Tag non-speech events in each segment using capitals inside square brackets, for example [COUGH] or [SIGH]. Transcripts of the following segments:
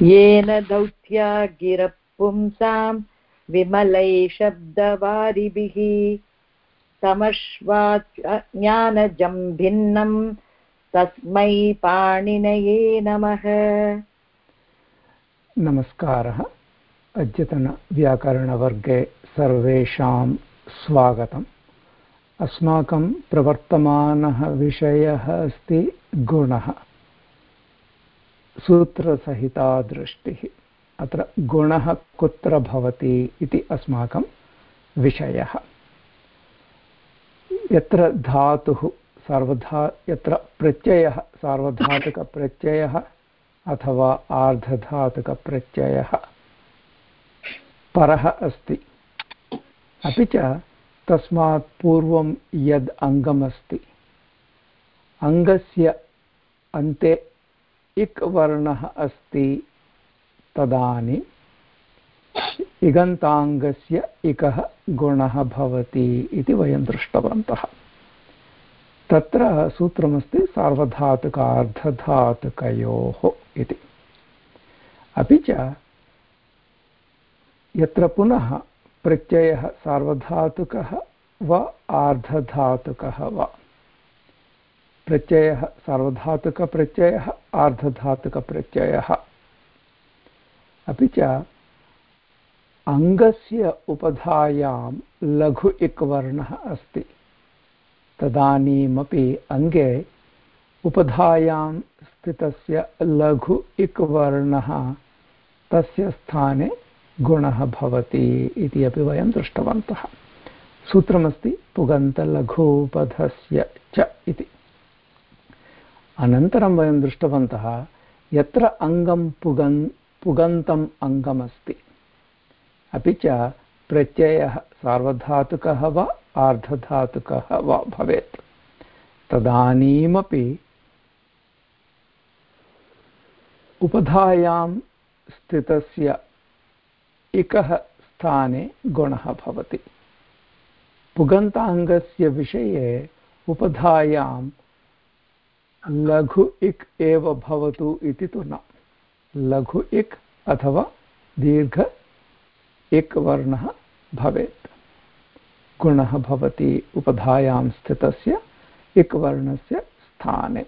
येन दौत्या गिरः पुंसां विमलै शब्दवारिभिः तमश्वात् ज्ञानजं भिन्नं तस्मै पाणिनये नमः। नमस्कारः। अद्यतनव्याकरणवर्गे सर्वेषां स्वागतम्। अस्माकं प्रवर्तमानः विषयः अस्ति गुणः। सूत्रसहिता दृष्टिः अत्र गुणः कुत्र भवति इति अस्माकं विषयः। यत्र धातुः सार्वधा, यत्र प्रत्ययः सार्वधातुकप्रत्ययः अथवा आर्धधातुकप्रत्ययः परः अस्ति। अपि च तस्मात् पूर्वं यद् अङ्गमस्ति, अङ्गस्य अन्ते इक् वर्णः अस्ति तदानीम् इगन्ताङ्गस्य इकः गुणः भवति इति वयं दृष्टवन्तः। तत्र सूत्रमस्ति सार्वधातुकार्धधातुकयोः इति। अपि च यत्र पुनः प्रत्ययः सार्वधातुकः वा आर्धधातुकः वा। प्रत्ययः, सार्वधातुकप्रत्ययः, आर्धधातुकप्रत्ययः। अपि च अङ्गस्य उपधायां लघु इक् वर्णः अस्ति। तदानीमपि अङ्गे उपधायां स्थितस्य लघु इक् वर्णः तस्य स्थाने गुणः भवति इति अपि वयं दृष्टवन्तः। सूत्रमस्ति, पुगन्तलघूपधस्य च इति। अनन्तरं वयं दृष्टवन्तः, यत्र अङ्गं पुगन्, पुगन्तम् अङ्गमस्ति। अपि च प्रत्ययः सार्वधातुकः वा आर्धधातुकः वा भवेत्। तदानीमपि उपधायां स्थितस्य इकः स्थाने गुणः भवति। पुगन्ताङ्गस्य विषये उपधायां लघु इक् एव भवतु इति तु न। लघु इक् अथवा दीर्घ इक् वर्णः भवेत्। गुणः भवति उपधायां स्थितस्य इक् वर्णस्य स्थाने।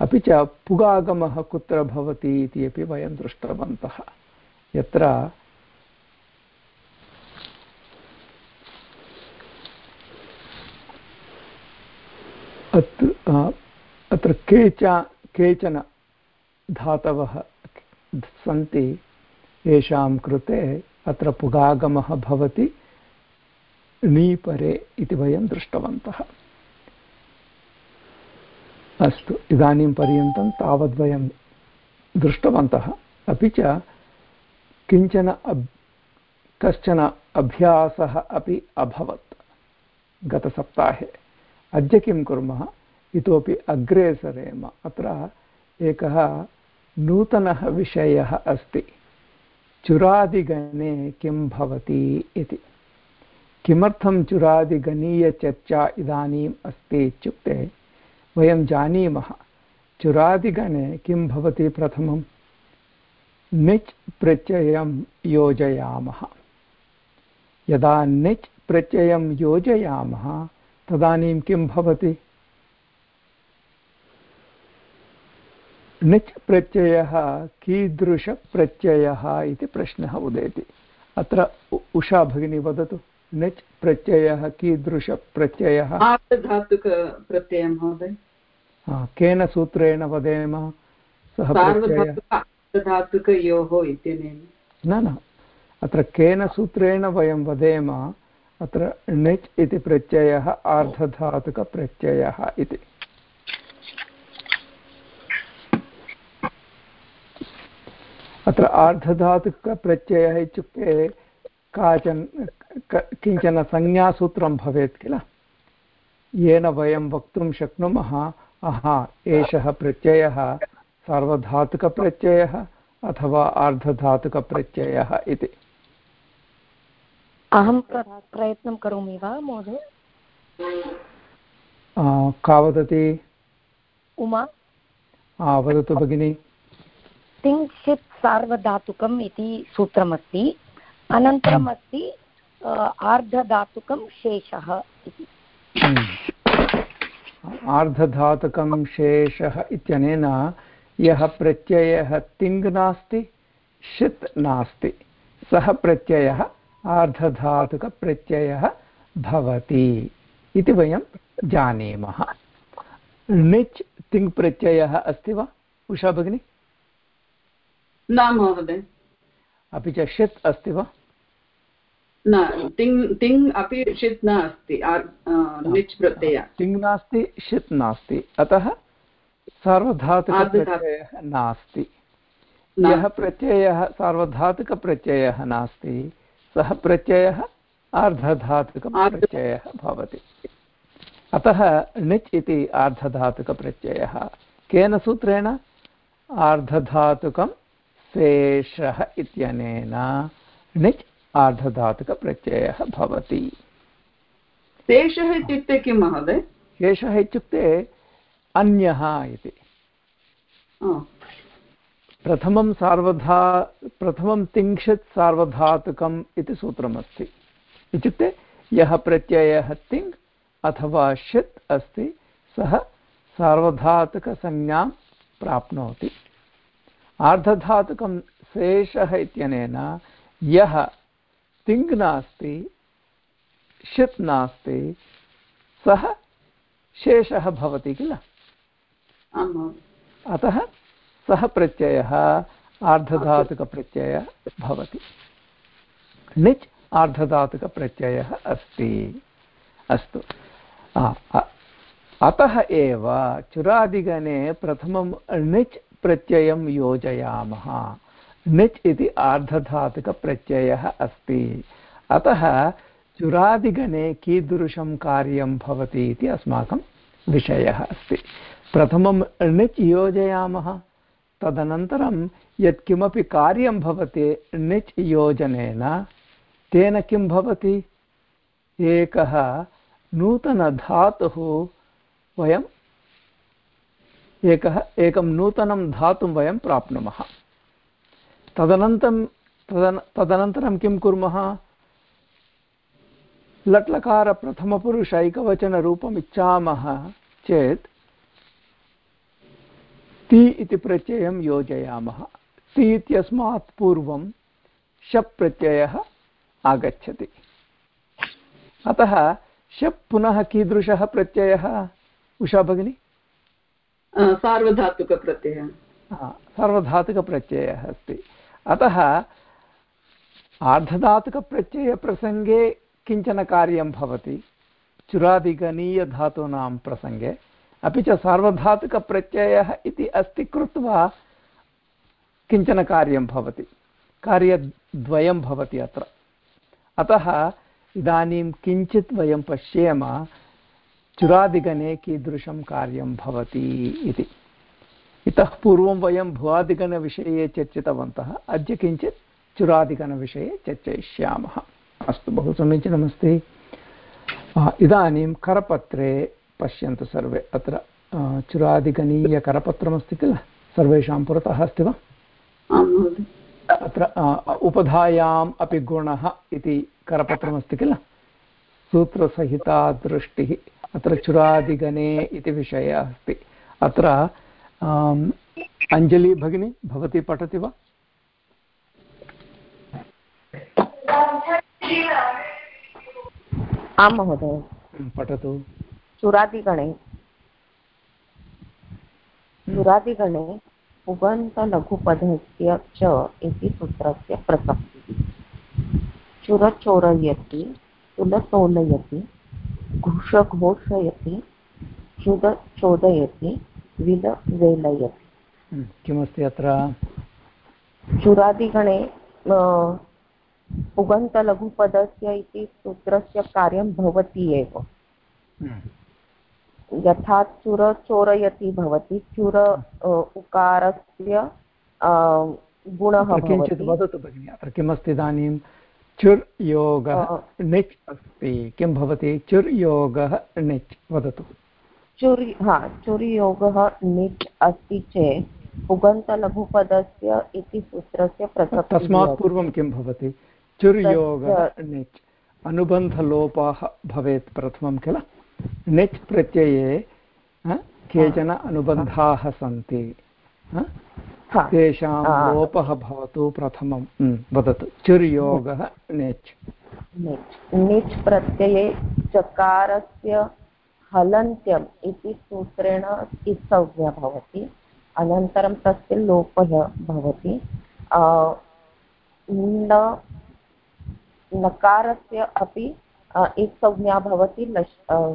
अपि च पुगागमः कुत्र भवति इति अपि वयं दृष्टवन्तः। यत्र अत्र केच, केचन धातवः सन्ति, येषां कृते अत्र पुगागमः भवति णीपरे इति वयं दृष्टवन्तः। अस्तु, इदानीं पर्यन्तं तावद्वयं दृष्टवन्तः। अपि च किंचन अब्, कश्चन अभ्यासः अपि अभवत् गतसप्ताहे। अद्य किं कुर्मः? इतोपि अग्रे सरेम। अत्र एकः नूतनः विषयः अस्ति। चुरादिगणे किं भवति इति। किमर्थं चुरादिगणीयचर्चा इदानीम् अस्ति इत्युक्ते वयं जानीमः, चुरादिगणे किं भवति प्रथमं निच् प्रत्ययं योजयामः। यदा निच् प्रत्ययं योजयामः तदानीं किं भवति? निच् प्रत्ययः कीदृशप्रत्ययः इति प्रश्नः उदेति। अत्र उषा भगिनी वदतु। निच् प्रत्ययः कीदृशप्रत्ययः? धातुकप्रत्ययः महोदय। केन सूत्रेण वदेम? सः प्रत्ययः? धातुकयोः इत्यनेन। न न। अत्र केन सूत्रेण वयं वदेम? अत्र णिच् इति प्रत्ययः, आर्धधातुकप्रत्ययः इति। अत्र आर्धधातुकप्रत्ययः इत्युक्ते काचन किंचन संज्ञासूत्रं भवेत् किल? येन वयं वक्तुं शक्नुमः, आहा, एषः प्रत्ययः सार्वधातुकप्रत्ययः अथवा आर्धधातुकप्रत्ययः इति। अहं प्रयत्नं करोमि वा महोदय? का वदति? उमा? वदतु भगिनि। तिङ्क्षित् सार्वधातुकम् इति सूत्रमस्ति। अनन्तरम् अस्ति आर्धधातुकं शेषः इति। आर्धधातुकं शेषः इत्यनेन यः प्रत्ययः तिङ् नास्ति षित् नास्ति। सः प्रत्ययः आर्धधातुकप्रत्ययः भवति इति वयं जानीमः। णिच् तिङ् प्रत्ययः अस्ति वा उषा भगिनी? न महोदय। अपि च षित् अस्ति वा? न तिङ् तिङ् अपि षित् न अस्ति लिच् प्रत्यय तिङ् नास्ति षित् नास्ति। अतः सार्वधातुकप्रत्ययः नास्ति। यः प्रत्ययः सार्वधातुकप्रत्ययः नास्ति सः प्रत्ययः आर्धधातुकप्रत्ययः भवति। अतः णिच् इति आर्धधातुकप्रत्ययः केन सूत्रेण? आर्धधातुकं शेषः इत्यनेन णिच् आर्धधातुकप्रत्ययः भवति। शेषः इत्युक्ते किं महोदय? शेषः इत्युक्ते अन्यः इति। प्रथमं सार्वधा प्रथमं तिङ्क्षित् सार्वधातुकम् इति सूत्रमस्ति। इत्युक्ते यः प्रत्ययः तिङ् अथवा षित् अस्ति सः सार्वधातुकसंज्ञां प्राप्नोति। आर्धधातुकं शेषः इत्यनेन यः तिङ् नास्ति षित् नास्ति सः शेषः भवति किल? अतः सः प्रत्ययः आर्धधातुकप्रत्ययः भवति। णिच् आर्धधातुकप्रत्ययः अस्ति। अस्तु। अतः एव चुरादिगणे प्रथमं णिच् प्रत्ययं योजयामः। णिच् इति आर्धधातुकप्रत्ययः अस्ति। अतः चुरादिगणे कीदृशं कार्यं भवति इति अस्माकं विषयः अस्ति। प्रथमं णिच् योजयामः। तदनन्तरं यत्किमपि कार्यं भवति णिच् योजनेन तेन किं भवति? एकः नूतनधातुः वयम् एकः, एकं नूतनं धातुं वयं प्राप्नुमः। तदनन्तरं तदन, तदनन्तरं किं कुर्मः? लट्लकारप्रथमपुरुषैकवचनरूपम् इच्छामः चेत् ति इति प्रत्ययं योजयामः। ति इत्यस्मात् पूर्वं शप् प्रत्ययः आगच्छति। अतः शप् पुनः कीदृशः प्रत्ययः? उषा भगिनी? सार्वधातुकप्रत्ययः। सार्वधातुकप्रत्ययः अस्ति। अतः आर्धधातुकप्रत्ययप्रसङ्गे किंचन कार्यं भवति। चुरादिगणीयधातूनां प्रसङ्गे। अपि च सार्वधातुकप्रत्ययः इति अस्ति कृत्वा किंचन कार्यं भवति। कार्यद्वयं भवति अत्र। अतः इदानीं किञ्चित् वयं पश्येम चुरादिगणे कीदृशं कार्यं भवति इति। इतः पूर्वं वयं भुवादिगणविषये चर्चितवन्तः। अद्य किञ्चित् चुरादिगणविषये चर्चयिष्यामः। अस्तु, बहु समीचीनमस्ति। इदानीं करपत्रे पश्यन्तु सर्वे अत्र चुरादिगणीयकरपत्रमस्ति किल? सर्वेषां पुरतः अस्ति वा? अत्र उपधायाम् अपि गुणः इति करपत्रमस्ति किल? सूत्रसहिता दृष्टिः अत्र चुरादिगणे इति विषयः अस्ति। अत्र अञ्जलि भगिनी भवती पठति वा? आं महोदय। पठतु। चुरादिगणे चुरादिगणे उगन्तलघुपदस्य च इति सूत्रस्य प्रसक्तिः. चुरचोरयति तुलतोलयति घुषघोषयति चुदचोदयति विलवेलयति. किमस्ति अत्र? चुरादिगणे उगन्तलघुपदस्य इति सूत्रस्य कार्यं भवति एव। यथा चुर चोरयति भवति चुर उकारस्य गुणः किञ्चित् वदतु भगिनि अत्र किमस्ति इदानीं? चुर् योगः णिच् अस्ति। किं भवति? चुर् योगः णिच् वदतु। चुर् हा चुर्योगः णिच् अस्ति चेत् पुगन्तलघुपदस्य इति सूत्रस्य तस्मात् पूर्वं किं भवति? चुर्योगः नेच् अनुबन्धलोपाः भवेत् प्रथमं किल? नेच् प्रत्यये केचन अनुबन्धाः सन्ति। तेषां लोपः भवतु प्रथमं वदतु। चुर्योगः नेच् निच् निच् प्रत्यये चकारस्य हलन्त्यम् इति सूत्रेण इत्संज्ञा भवति। अनन्तरं तस्य लोपः भवति। न नकारस्य अपि आ, संज्ञा भवति लश् आ,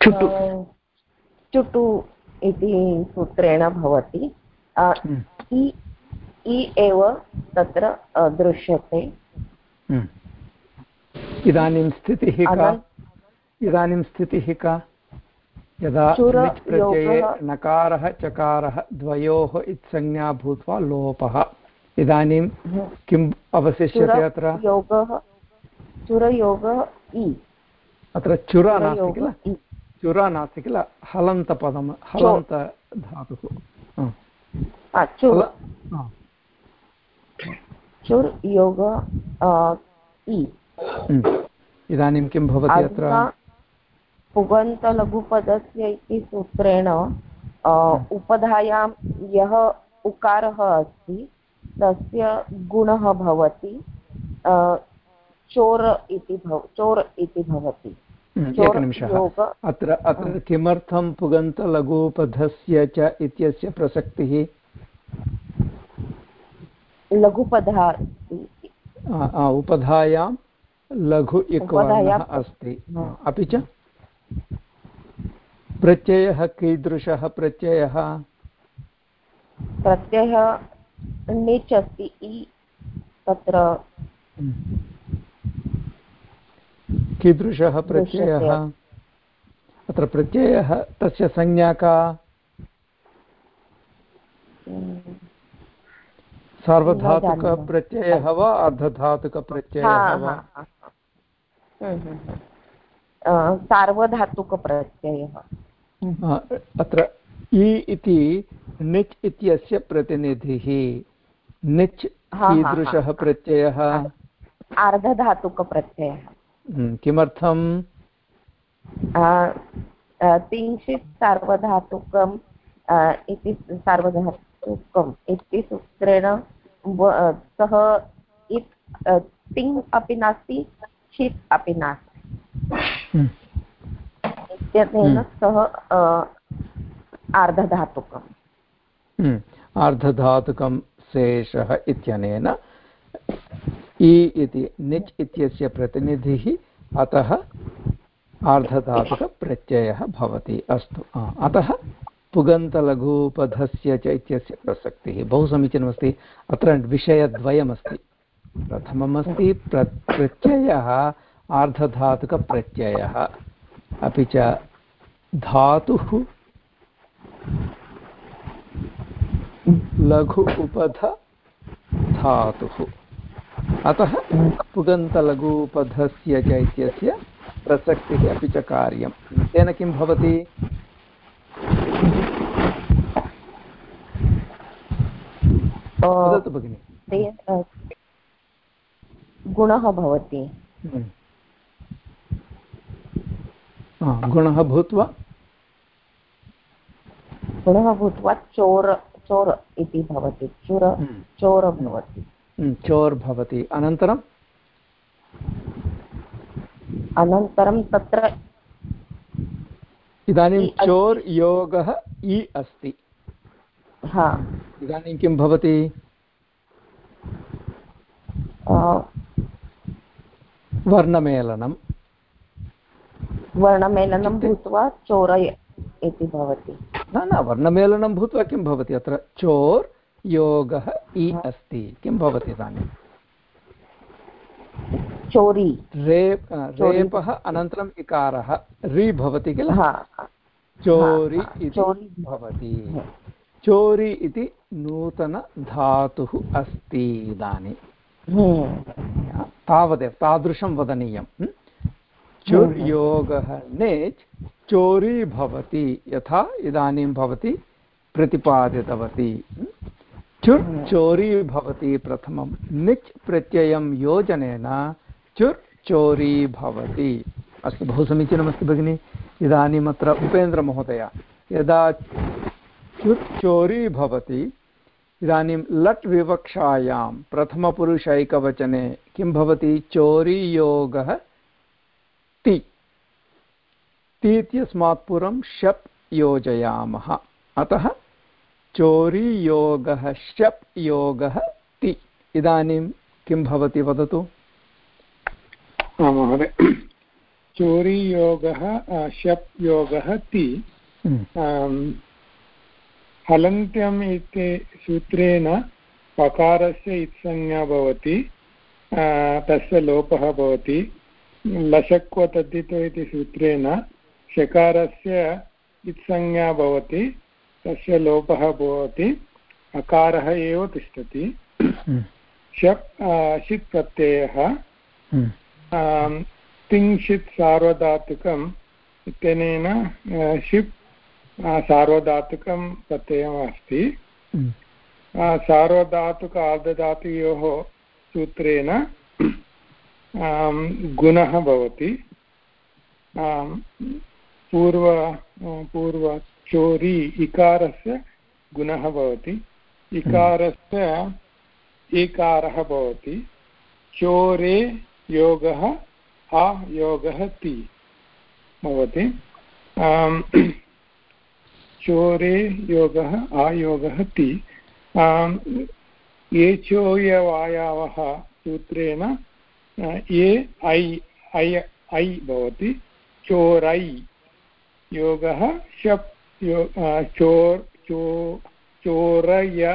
चुटु। चुटु इति सूत्रेण भवति। हम्म, इ इ एव तत्र दृश्यते हम्म। इदानीं स्थितिः का? इदानीं स्थितिः का? यदा प्रत्यये नकारः चकारः द्वयोः इत्संज्ञा भूत्वा लोपः। इदानीं किम् अवशिष्यते अत्र? अत्र चुर नास्ति किल? चुर नास्ति किल? हलन्तपदं हलन्तधातुः। चुर् योग। इदानीं किं भवति अत्र? पुगन्तलघुपदस्य इति सूत्रेण उपधायां यः उकारः अस्ति तस्य गुणः भवति चोर इति भव चोर् इति भवति। हम्म, एकनिमिषः। अत्र अत्र किमर्थं पुगन्तलघुपधस्य च इत्यस्य प्रसक्तिः? आ, उपधायां लघु इक्वर्णः अस्ति। अपि च? प्रत्ययः कीदृशः प्रत्ययः? प्रत्ययः णिच् अस्ति इ तत्र कीदृशः प्रत्ययः? अत्र प्रत्ययः तस्य संज्ञा का? सार्वधातुकप्रत्ययः वा अर्धधातुकप्रत्ययः वा। हम्म, हम्म, हम्म। सार्वधातुकप्रत्ययः। अत्र इ इति निच् इत्यस्य प्रतिनिधिः। निच् कीदृशः प्रत्ययः? आर्धधातुकप्रत्ययः हम्म, किमर्थं अ, तिंशित् सार्वधातुकम् इति सार्वधातुकम् इति सूत्रेण सः इत् तिङ् अपि नास्ति षित् अपि नास्ति। हम्म, इत्यनेन हम्म। सः अ, आर्धधातुकम् हम्म, अर्धधातुकं शेषः इत्यनेन इ इति निच् इत्यस्य प्रतिनिधिः अतः आर्धधातुकप्रत्ययः भवति अस्तु। अतः पुगन्तलघूपधस्य च इत्यस्य प्रसक्तिः बहु समीचीनमस्ति अत्र विषयद्वयमस्ति। प्रथममस्ति प्र प्रत्ययः आर्धधातुकप्रत्ययः अपि च धातुः लघु उपध धातुः। अतः पुगन्तलघूपधस्य च इत्यस्य प्रसक्तिः अपि च कार्यं तेन किं भवति? वदतु भगिनि। गुणः भवति। गुणः भूत्वा गुणः भूत्वा चोर चोर इति भवति। चुर हम्म, चोर भवति। हम्म, चोर् भवति। अनन्तरं? अनन्तरं तत्र इदानीं। चोर् योगः इ अस्ति। हा। इदानीं किं भवति? वर्णमेलनं वर्णमेलनं भूत्वा चोरय इति भवति। न न वर्णमेलनं भूत्वा किं भवति अत्र? चोर् योगः इ अस्ति। किं भवति इदानीं? चोरी। रेप्। रेपः अनन्तरम् इकारः रि भवति किल? चोरि इति भवति। चोरि इति नूतनधातुः अस्ति इदानीं। तावदेव तादृशं वदनीयं। hm? चुर् योगः नेच् चोरी भवति, यथा इदानीं भवती, प्रतिपादितवती। चुर् चोरी भवति प्रथमं। निच् प्रत्ययं योजनेन चुर् चोरी भवति। अस्तु, बहु समीचीनमस्ति भगिनि। इदानीम् अत्र उपेन्द्रमहोदय, यदा चुर् चोरी भवति, इदानीं लट् विवक्षायां, प्रथमपुरुषैकवचने किं भवति? चोरीयोगः ति। ति इत्यस्मात् पूर्वं शप् योजयामः। अतः चोरीयोगः शप् योगः ति। इदानीं किं भवति वदतु? महोदय। चोरीयोगः शप् योगः ति। हम्म। हलन्त्यम् इति सूत्रेण पकारस्य इत्संज्ञा भवति तस्य लोपः भवति। लशक्व तद्धितो इति सूत्रेण शकारस्य इत्संज्ञा भवति तस्य लोपः भवति अकारः एव तिष्ठति हम्म। शप् षित् प्रत्ययः हम्म। सार्वधातुकम् इत्यनेन षिप् सार्वधातुकं प्रत्ययम् अस्ति हम्म। सार्वधातुक आर्धधातुयोः सूत्रेण गुणः भवति पूर्व पूर्वचोरी इकारस्य गुणः भवति। इकारस्य एकारः भवति। चोरे योगः अयोगः ति भवति। चोरे योगः आयोगः ति। एचोयवायावः सूत्रेण ये ऐ ऐ ऐ भवति। चोरै। योगः शप् चोर् चो चोरयति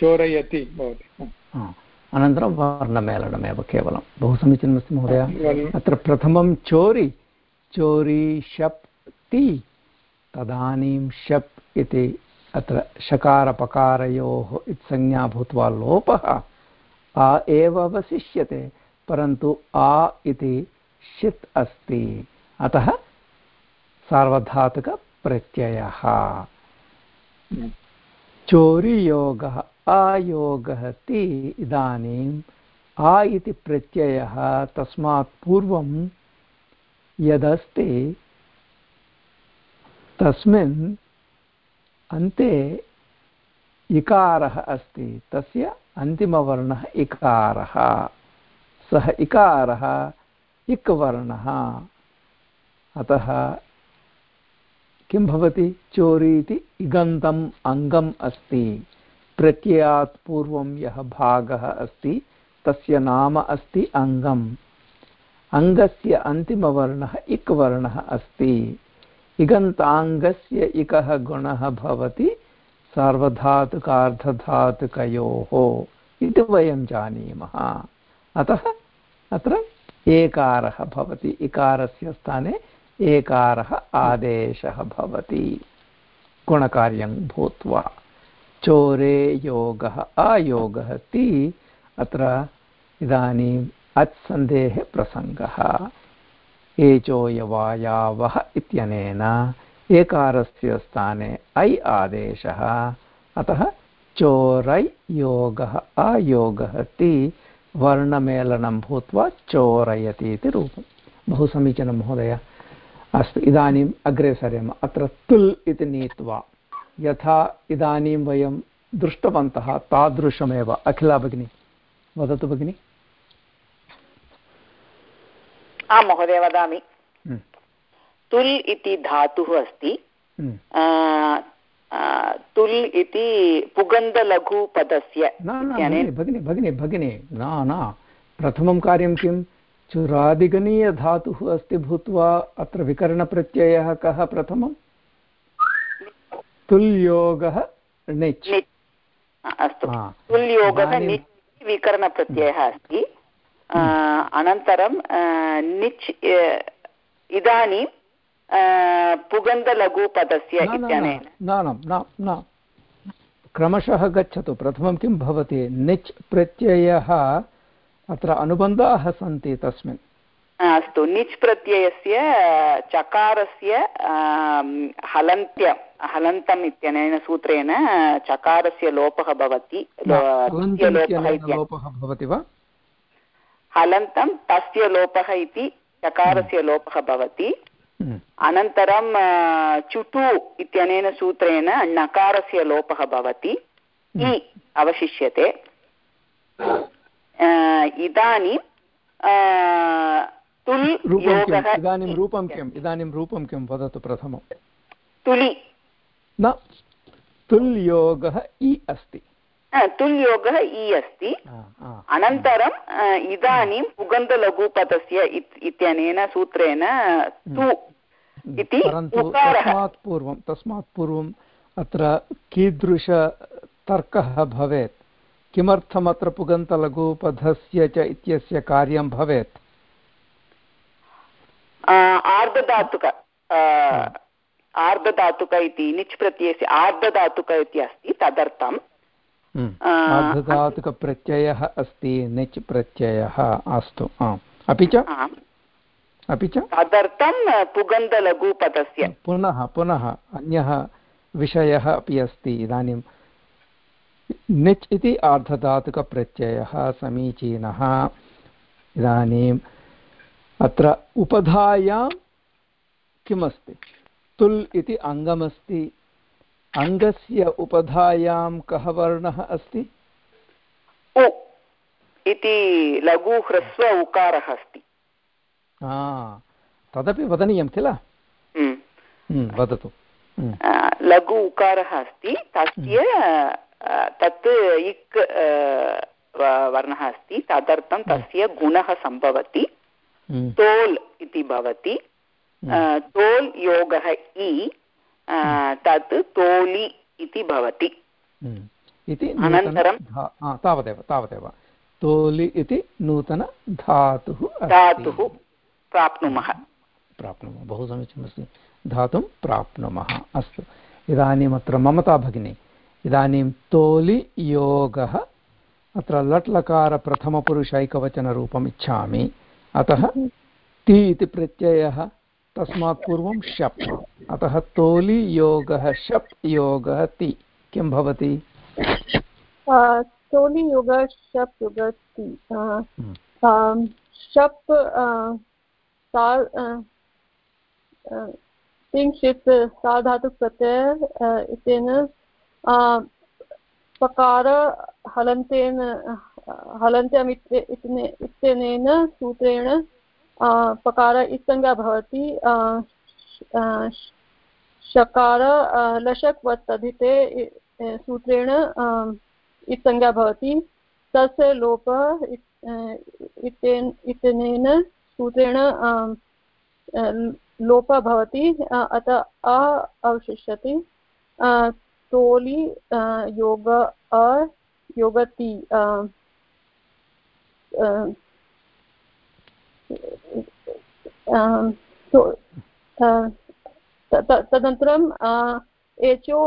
चोरयति भवति। अनन्तरं वर्णमेलनमेव केवलं। बहु समीचीनमस्ति महोदय। अत्र प्रथमं चोरि चोरी शप् ति। तदानीं शप् इति अत्र शकारपकारयोः इत्संज्ञा भूत्वा लोपः। आ एव अवशिष्यते परन्तु आ इति षित् अस्ति। अतः सार्वधातुकप्रत्ययः। चोरियोगः आयोगः ति इदानीम् आ इति प्रत्ययः तस्मात् पूर्वं यदस्ति तस्मिन् अन्ते इकारः अस्ति तस्य अन्तिमवर्णः इकारः। सः इकारः इक् वर्णः अतः किं भवति? चोरी इति इगन्तम् अङ्गम् अस्ति। प्रत्ययात् पूर्वं यः भागः अस्ति, तस्य नाम अस्ति अङ्गम्। अङ्गस्य अन्तिमवर्णः इक् वर्णः अस्ति। इगन्ताङ्गस्य इकः गुणः भवति सार्वधातुकार्धधातुकयोः इति वयं जानीमः। अतः अत्र एकारः भवति। इकारस्य स्थाने एकारः आदेशः भवति। गुणकार्यं भूत्वा। चोरे योगः अयोगः ति अत्र इदानीम् अत्सन्धेः प्रसङ्गः। एचोयवायावः इत्यनेन एकारस्य स्थाने ऐ आदेशः। अतः चोरै योगः अयोगः ति वर्णमेलनं भूत्वा चोरयति इति रूपं बहु समीचीनं महोदय। अस्तु इदानीम् अग्रे सरेम अत्र तुल् इति नीत्वा यथा इदानीं वयं दृष्टवन्तः तादृशमेव। अखिला भगिनी वदतु भगिनि। आं महोदय वदामि। हम्म। तुल् इति धातुः अस्ति। हम्म। तुल् इति पुगन्धलघुपदस्य न न भगिनि भगिनि भगिनि भगिनि न न। प्रथमं कार्यं किं चुरादिगणीयधातुः अस्ति भूत्वा अत्र विकरणप्रत्ययः कः प्रथमं तुल्योगः णिच् अस्तु। तुल्योगः निच् विकरणप्रत्ययः अस्ति। अनन्तरं निच् इदानीं पुगन्धलघुपदस्य इत्यनेन। न न न। क्रमशः गच्छतु। प्रथमं किं भवति? निच् प्रत्ययः अत्र अनुबन्धाः सन्ति तस्मिन्। अस्तु। निच् प्रत्ययस्य चकारस्य हलन्त्य हलन्तम् इत्यनेन सूत्रेण चकारस्य लोपः भवति। लोपः भवति वा? हलन्तं तस्य लोपः इति चकारस्य लोपः भवति। हम्म। अनन्तरं चुटु इत्यनेन सूत्रेण णकारस्य लोपः भवति। हम्म। इ अवशिष्यते। इदानीं तुल् योगः इदानीं रूपं किम्? इदानीं रूपं किं? वदतु प्रथमं. तुलि। न तुल् योगः इ अस्ति। तुल् योगः इ अस्ति अनन्तरम् इदानीं पुगन्तलघुपदस्य इत्यनेन सूत्रेण तु हम्म। इति तस्मात् पूर्वं तस्मात् पूर्वम् अत्र कीदृशतर्कः भवेत्? किमर्थम् अत्र पुगन्तलघुपधस्य च इत्यस्य कार्यं भवेत्? आर्धधातुक आर्धधातुक इति निच् प्रत्ययस्य आर्धधातुक इति अस्ति तदर्थं हम्म। आर्धधातुकप्रत्ययः अस्ति निच् प्रत्ययः अस्तु अपि च? अपि च? तदर्थं पुगन्धलघुपदस्य पुनः पुनः अन्यः विषयः अपि अस्ति इदानीं निच् इति आर्धधातुकप्रत्ययः समीचीनः। इदानीम् अत्र उपधायां किमस्ति? तुल् इति अङ्गमस्ति। अङ्गस्य उपधायां कः वर्णः अस्ति? उ इति लघु ह्रस्व उकारः अस्ति। तदपि वदनीयं किल? हम्म। हम्म, वदतु। लघु उकारः अस्ति। तस्य तत् इक् वर्णः अस्ति। तदर्थं तस्य गुणः सम्भवति। तोल् इति भवति। तोल् योगः इ तत् तोलि इति भवति। इति अनन्तरं तावदेव तावदेव। तोलि इति नूतनधातुः धातुः प्राप्नुमः। प्राप्नुमः। बहु समीचीनमस्ति। धातुं प्राप्नुमः। अस्तु। इदानीम् अत्र ममता भगिनी। इदानीं तोलि योगः अत्र लट् लकारप्रथमपुरुषैकवचनरूपम् इच्छामि अतः ति इति प्रत्ययः तस्मात् पूर्वं शप्। अतः तोलि योगः शप् योगः ति। किं भवति? तोलि योगः शप् योगः ति। हम्म। शप् साधातुप्रत्यय इत्येन पकार हलन्तेन हलन्त्यम् इत्यनेन सूत्रेण पकार इत्संज्ञा भवति शकार लशक्वत् तदिते सूत्रेण इत्संज्ञा भवति तस्य लोपः इत्यनेन सूत्रेण लोपः भवति अतः अवशिष्यति तोलि योग अ योगति तदनन्तरं एचो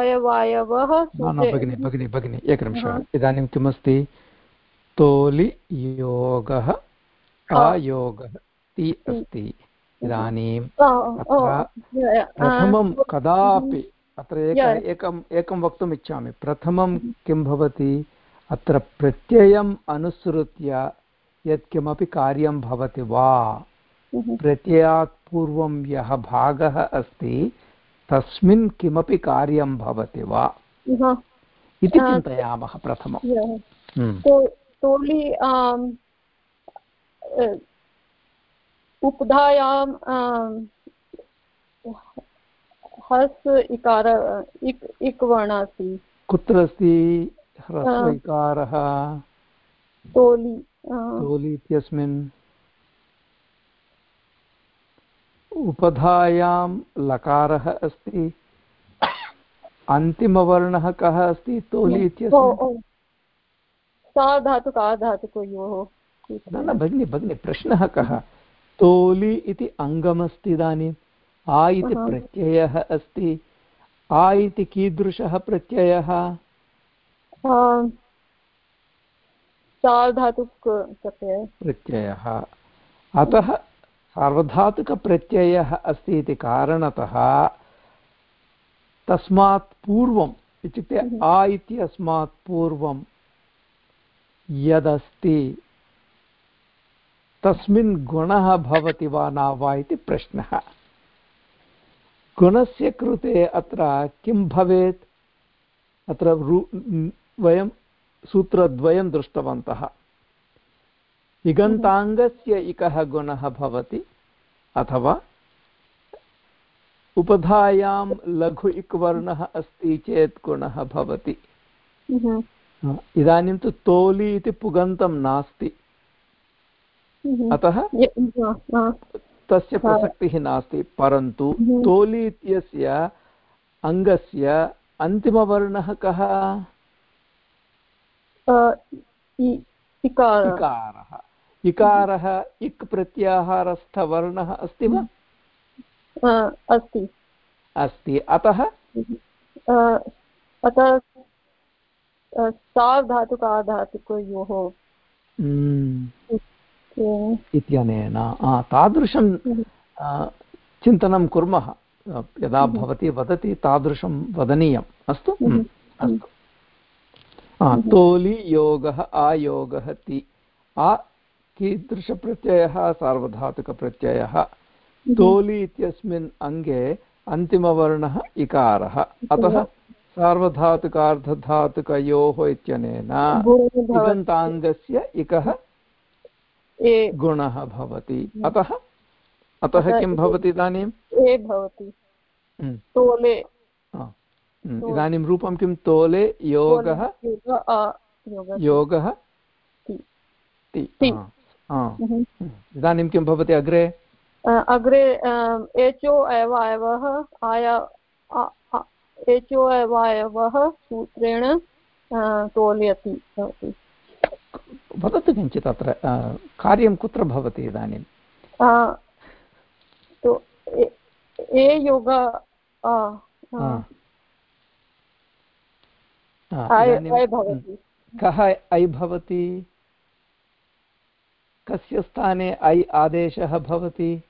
अयवायवः भगिनि भगिनि भगिनि एकनिमिषः इदानीं किमस्ति? तोलि योगः अयोगः ति अस्ति। इदानीं प्रथमं कदापि अत्र एक एकम् एकं वक्तुम् इच्छामि। प्रथमं किं भवति? अत्र प्रत्ययम् अनुसृत्य यत्किमपि कार्यं भवति वा? प्रत्ययात् पूर्वं यः भागः अस्ति तस्मिन् किमपि कार्यं भवति वा? इति चिन्तयामः प्रथमं तोलि उपधायां हस् इकार इक् इक् वर्णः अस्ति कुत्र अस्ति ह्रस्व इकारः? तोलि तोलि इत्यस्मिन्। उपधायां लकारः अस्ति। अन्तिमवर्णः कः अस्ति? तोलि इत्यस्मिन्। सा धातु का धातुकयोः न न भगिनि भगिनि प्रश्नः कः? तोलि इति अङ्गमस्ति इदानीम् आ इति प्रत्ययः अस्ति। आ इति कीदृशः प्रत्ययः? प्रत्ययः। अतः सार्वधातुकप्रत्ययः अस्ति इति कारणतः तस्मात् पूर्वम् इत्युक्ते आ इत्यस्मात् पूर्वं यदस्ति तस्मिन् गुणः भवति वा न वा इति प्रश्नः। गुणस्य कृते अत्र किं भवेत्? अत्र वयं सूत्रद्वयं दृष्टवन्तः। इगन्ताङ्गस्य इकः गुणः भवति अथवा उपधायां लघु इक्वर्णः अस्ति चेत् गुणः भवति। इदानीं तु तोलि इति पुगन्तं नास्ति। अतः तस्य प्रसक्तिः नास्ति परन्तु तोलि इत्यस्य अङ्गस्य अन्तिमवर्णः कः? इकारः। इकारः। इक् प्रत्याहारस्थवर्णः अस्ति वा? अस्ति। अस्ति। अतः? अतः सार्धातुकाधातुकयोः हम्म। इत्यनेन तादृशं चिन्तनं कुर्मः। यदा हम्म। भवती वदति तादृशं वदनीयम्। अस्तु? हम्म। अस्तु। तोलि योगः आयोगः ति। आ कीदृशप्रत्ययः? सार्वधातुकप्रत्ययः। तोलि इत्यस्मिन् अङ्गे अन्तिमवर्णः इकारः। अतः सार्वधातुकार्धधातुकयोः इत्यनेन इगन्ताङ्गस्य इकः गुणः भवति। अतः? अतः किं भवति इदानीम् हम्म। हम्म। इदानीं रूपं किं? तोले योगः? योगः हम्म। इदानीं किं भवति अग्रे? अग्रे एचो अयवायवः आया एचो अयवायवः सूत्रेण तोलयति भवति। वदतु किञ्चित् अत्र कार्यं कुत्र भवति इदानीं? ए योग कः ऐ भवति? कस्य स्थाने ऐ आदेशः भवति?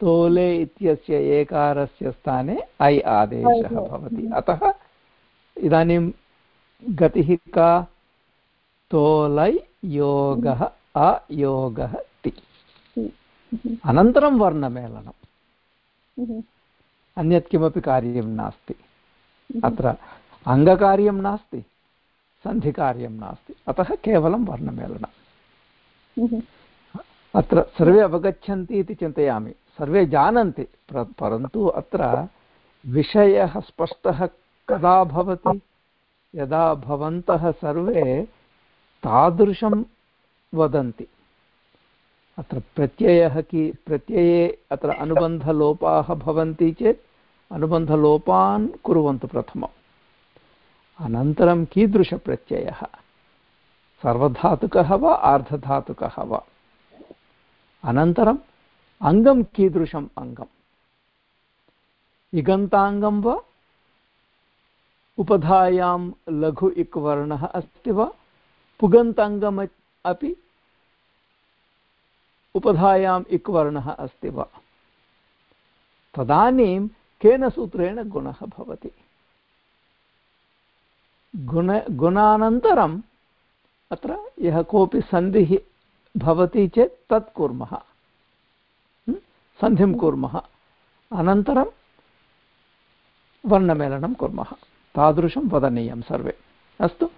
तोले इत्यस्य एकारस्य स्थाने ऐ आदेशः भवति। अतः इदानीं गतिः का तोलै योगः अयोगः ति। अनन्तरं वर्णमेलनम् अन्यत् किमपि कार्यं नास्ति। अत्र अङ्गकार्यं नास्ति सन्धिकार्यं नास्ति। अतः केवलं वर्णमेलनम् अत्र सर्वे अवगच्छन्ति इति चिन्तयामि। सर्वे जानन्ति परन्तु अत्र विषयः स्पष्टः कदा भवति? यदा भवन्तः सर्वे तादृशं वदन्ति। अत्र प्रत्ययः कि, प्रत्यये अत्र अनुबन्धलोपाः भवन्ति चेत् अनुबन्धलोपान् कुर्वन्तु प्रथमम् अनन्तरं कीदृशप्रत्ययः? सर्वधातुकः वा आर्धधातुकः वा? अनन्तरम् अङ्गं कीदृशम् अङ्गम्? इगन्ताङ्गं वा उपधायां लघु इक् वर्णः अस्ति वा? पुगन्ताङ्गम् अपि उपधायाम् इक् वर्णः अस्ति वा? तदानीं केन सूत्रेण गुणः भवति? गुण, गुणानन्तरम् अत्र यः कोऽपि सन्धिः भवति चेत् तत् कुर्मः। सन्धिं कुर्मः। अनन्तरं वर्णमेलनं कुर्मः। तादृशं वदनीयं सर्वे। अस्तु?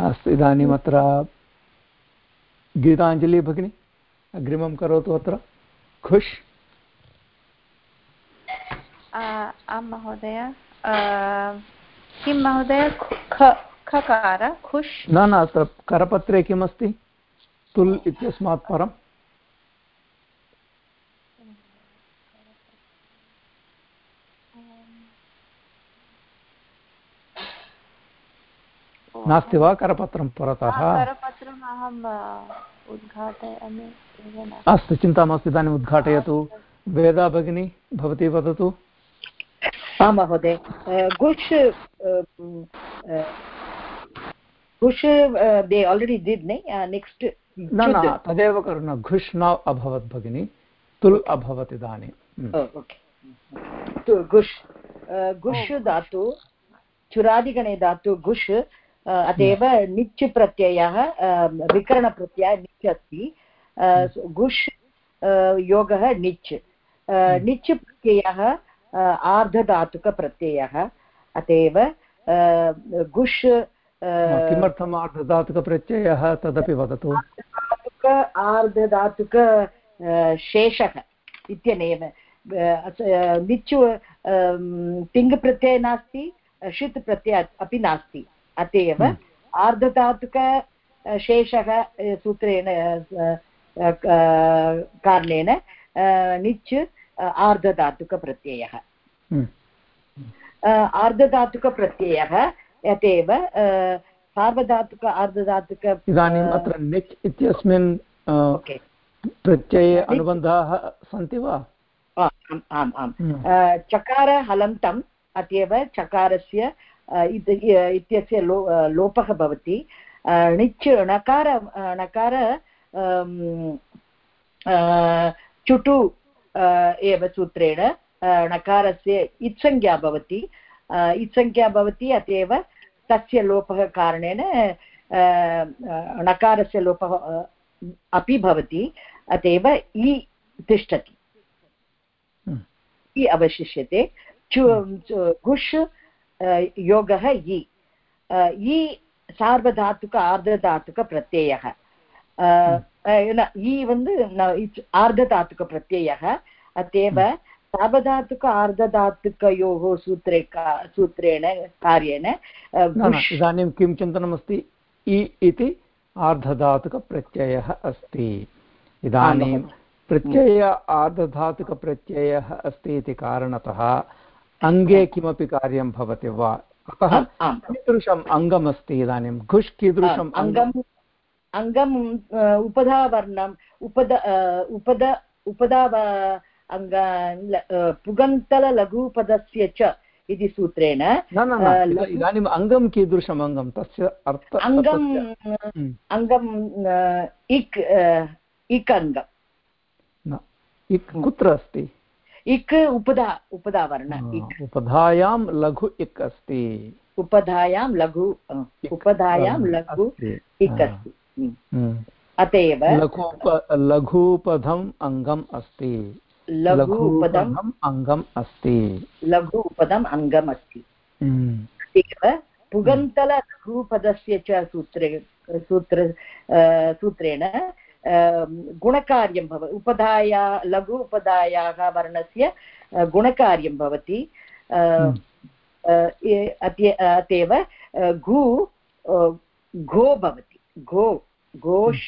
अस्तु इदानीम् अत्र गीताञ्जलिः भगिनी अग्रिमं करोतु अत्र। खुश्। आं महोदय किं महोदय? खकार खुश्? न न अत्र करपत्रे किमस्ति? तुल् इत्यस्मात् परम्। नास्ति वा करपत्रं पुरतः? अस्तु चिन्ता मास्तु इदानीम् उद्घाटयतु। वेदा भगिनी भवती वदतु। आं महोदय गुष् घुष् दे आल्रेडि डिड् नै? नेक्स्ट् न न तदेव करोतु न घुष् न अभवत् भगिनि। तुल् अभवत् इदानीं। घुष् घुष् धातु चुरादिगणे धातु घुष् अतएव निच् प्रत्ययः विकरणप्रत्ययः निच् अस्ति. घुष् योगः निच्. निच् प्रत्ययः आर्धधातुकप्रत्ययः. अत एव गुष् किमर्थम् आर्धधातुकप्रत्ययः? तदपि वदतु. आर्धधातुक शेषः इत्यनेन निच्चु तिङ्प्रत्ययः नास्ति षित् प्रत्ययः अपि नास्ति. अत एव हम्म। आर्धधातुक शेषः सूत्रेण कारणेन निच् आर्धधातुकप्रत्ययः हम्म। आर्धधातुकप्रत्ययः यत् एव सार्वधातुक आर्धधातुक इदानीम् अत्र निच् इत्यस्मिन् प्रत्यये अनुबन्धाः सन्ति वा आम् आम् आम् हम्म। चकार हलन्तम् अतएव चकारस्य इत्यस्य लो लोपः भवति णिच् णकार णकार चुटु एव सूत्रेण णकारस्य इत्संज्ञा भवति इत्संज्ञा भवति अत एव तस्य लोपः कारणेन णकारस्य लोपः अपि भवति अत एव इ तिष्ठति। इ अवशिष्यते चु घुष् योगः इ इ सार्वधातुक आर्द्रधातुकप्रत्ययः इ வந்து आर्धधातुकप्रत्ययः अतएव सावधातुक आर्धधातुकयोः सूत्रे सूत्रेण कार्येण इदानीं किं चिन्तनमस्ति इ इति आर्धधातुकप्रत्ययः अस्ति इदानीं प्रत्यय आर्धधातुकप्रत्ययः अस्ति इति कारणतः अङ्गे किमपि कार्यं भवति वा? अतः कीदृशम् अङ्गमस्ति इदानीं? घुष् कीदृशम् अङ्गम् अङ्गम् उपधावर्णम् उपद उपद उपदा अङ्ग पुगन्तललघुपदस्य च इति सूत्रेण इदानीम् अङ्गं कीदृशम् अङ्गं? तस्य अर्थ अङ्गम् अङ्गम् इक् इक् अङ्गम्। इक् कुत्र अस्ति? इक् उपधा उपधावर्ण उपधायां लघु इक् अस्ति। उपधायां लघु उपधायां लघु इक् अस्ति। अत एव लघूपधम् अङ्गम् अस्ति। लघूपदम् अङ्गम् अस्ति। लघु उपदम् अङ्गम् अस्ति। एव पुगन्तलघुपदस्य च सूत्रे सूत्र सूत्रेण गुणकार्यं भव उपधाया लघु उपधायाः वर्णस्य गुणकार्यं भवति अतएव घु घो भवति घो घोष्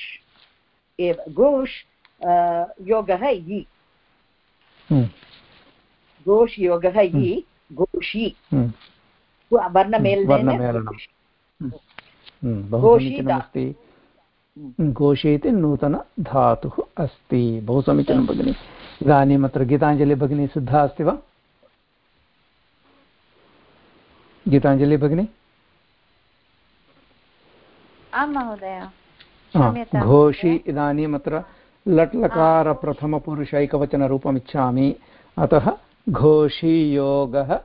एव घोष् योगः इ घोष् योगः इ घोषि वर्णमेलनेन घोषि घोषे इति नूतनधातुः अस्ति। बहु समीचीनं भगिनि। इदानीम् अत्र गीताञ्जलि भगिनी सिद्धा अस्ति वा? गीताञ्जलि भगिनी? आं महोदय घोषि इदानीम् अत्र लट्लकारप्रथमपुरुष एकवचनरूपम् इच्छामि अतः घोषियोगः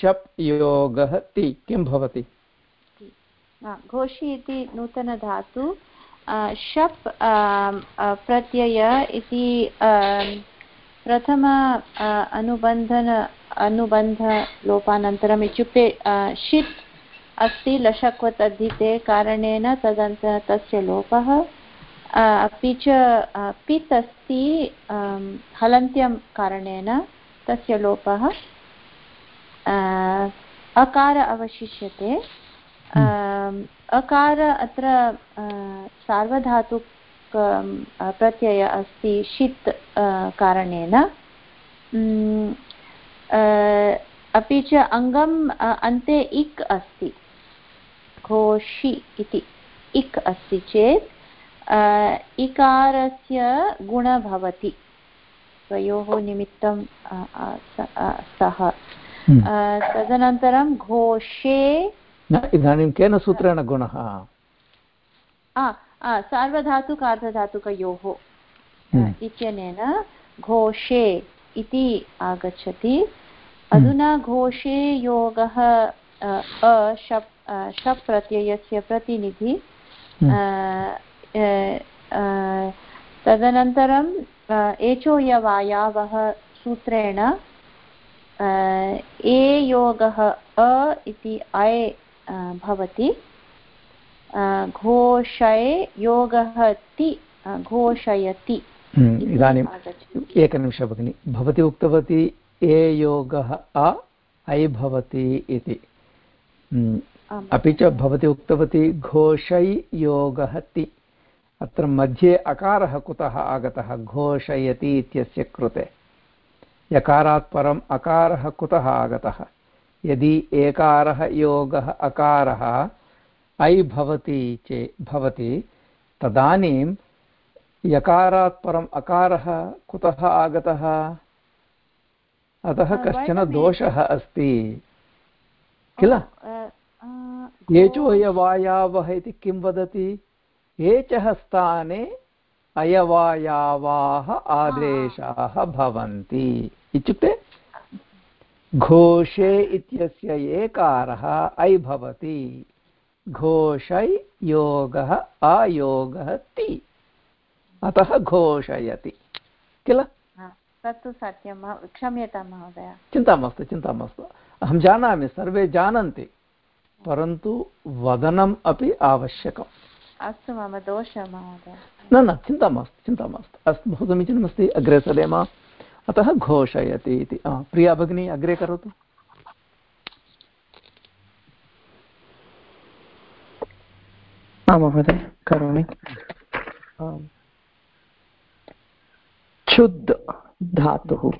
शप् योगः ति किं भवति? घोषि इति नूतनधातु। शप् प्रत्यय इति प्रथम अनुबन्धन अनुबन्धलोपानन्तरम् इत्युक्ते षित् अस्ति लशक्वत् कारणेन तदन्त, तस्य लोपः। अपि च पित् अस्ति हलन्त्यं कारणेन तस्य लोपः। अकार अवशिष्यते। अकार अत्र सार्वधातुक प्रत्यय अस्ति षित् कारणेन। अपि च अङ्गम् अन्ते इक् अस्ति। घोषि इति। इक् अस्ति चेत् इकारस्य गुण भवति। द्वयोः निमित्तं सः हम्म। तदनन्तरं घोषे इदानीं केन सूत्रेण गुणः? सार्वधातुक अर्धधातुकयोः हम्म। इत्यनेन घोषे इति आगच्छति। अधुना घोषे योगः अ शप् प्रत्ययस्य प्रतिनिधि। तदनन्तरं एचोयवायावः सूत्रेण ए योगः अ इति अय भवति। घोषये योगः ति घोषयति हम्म, इदानीम् एकनिमिषः भगिनि। भवती उक्तवती ए योगः अ ऐ भवति इति। हम्म, अपि च भवती उक्तवती घोषै योगः ति अत्र मध्ये अकारः कुतः आगतः? घोषयति इत्यस्य कृते। यकारात् परम् अकारः कुतः आगतः? यदि एकारः योगः अकारः ऐ भवति चे भवति तदानीं यकारात् परम् अकारः कुतः आगतः? अतः कश्चन दोषः अस्ति। किल? एचोयवायावः इति किं वदति? एचः स्थाने अयवायावाः आदेशाः भवन्ति। इत्युक्ते घोषे इत्यस्य एकारः ऐ भवति। घोषै योगः अयोगः ति। अतः घोषयति। किल? तत्तु सत्यं क्षम्यतां महोदय। चिन्ता मास्तु चिन्ता मास्तु। अहं जानामि सर्वे जानन्ति परन्तु वदनम् अपि आवश्यकम्। अस्तु मम दोषः महोदय। न न चिन्ता मास्तु चिन्ता मास्तु। अस्तु बहु समीचीनमस्ति अग्रे सरेम अतः घोषयति इति। प्रिया भगिनी अग्रे करोतु। महोदय करोमि। क्षुद् धातुः।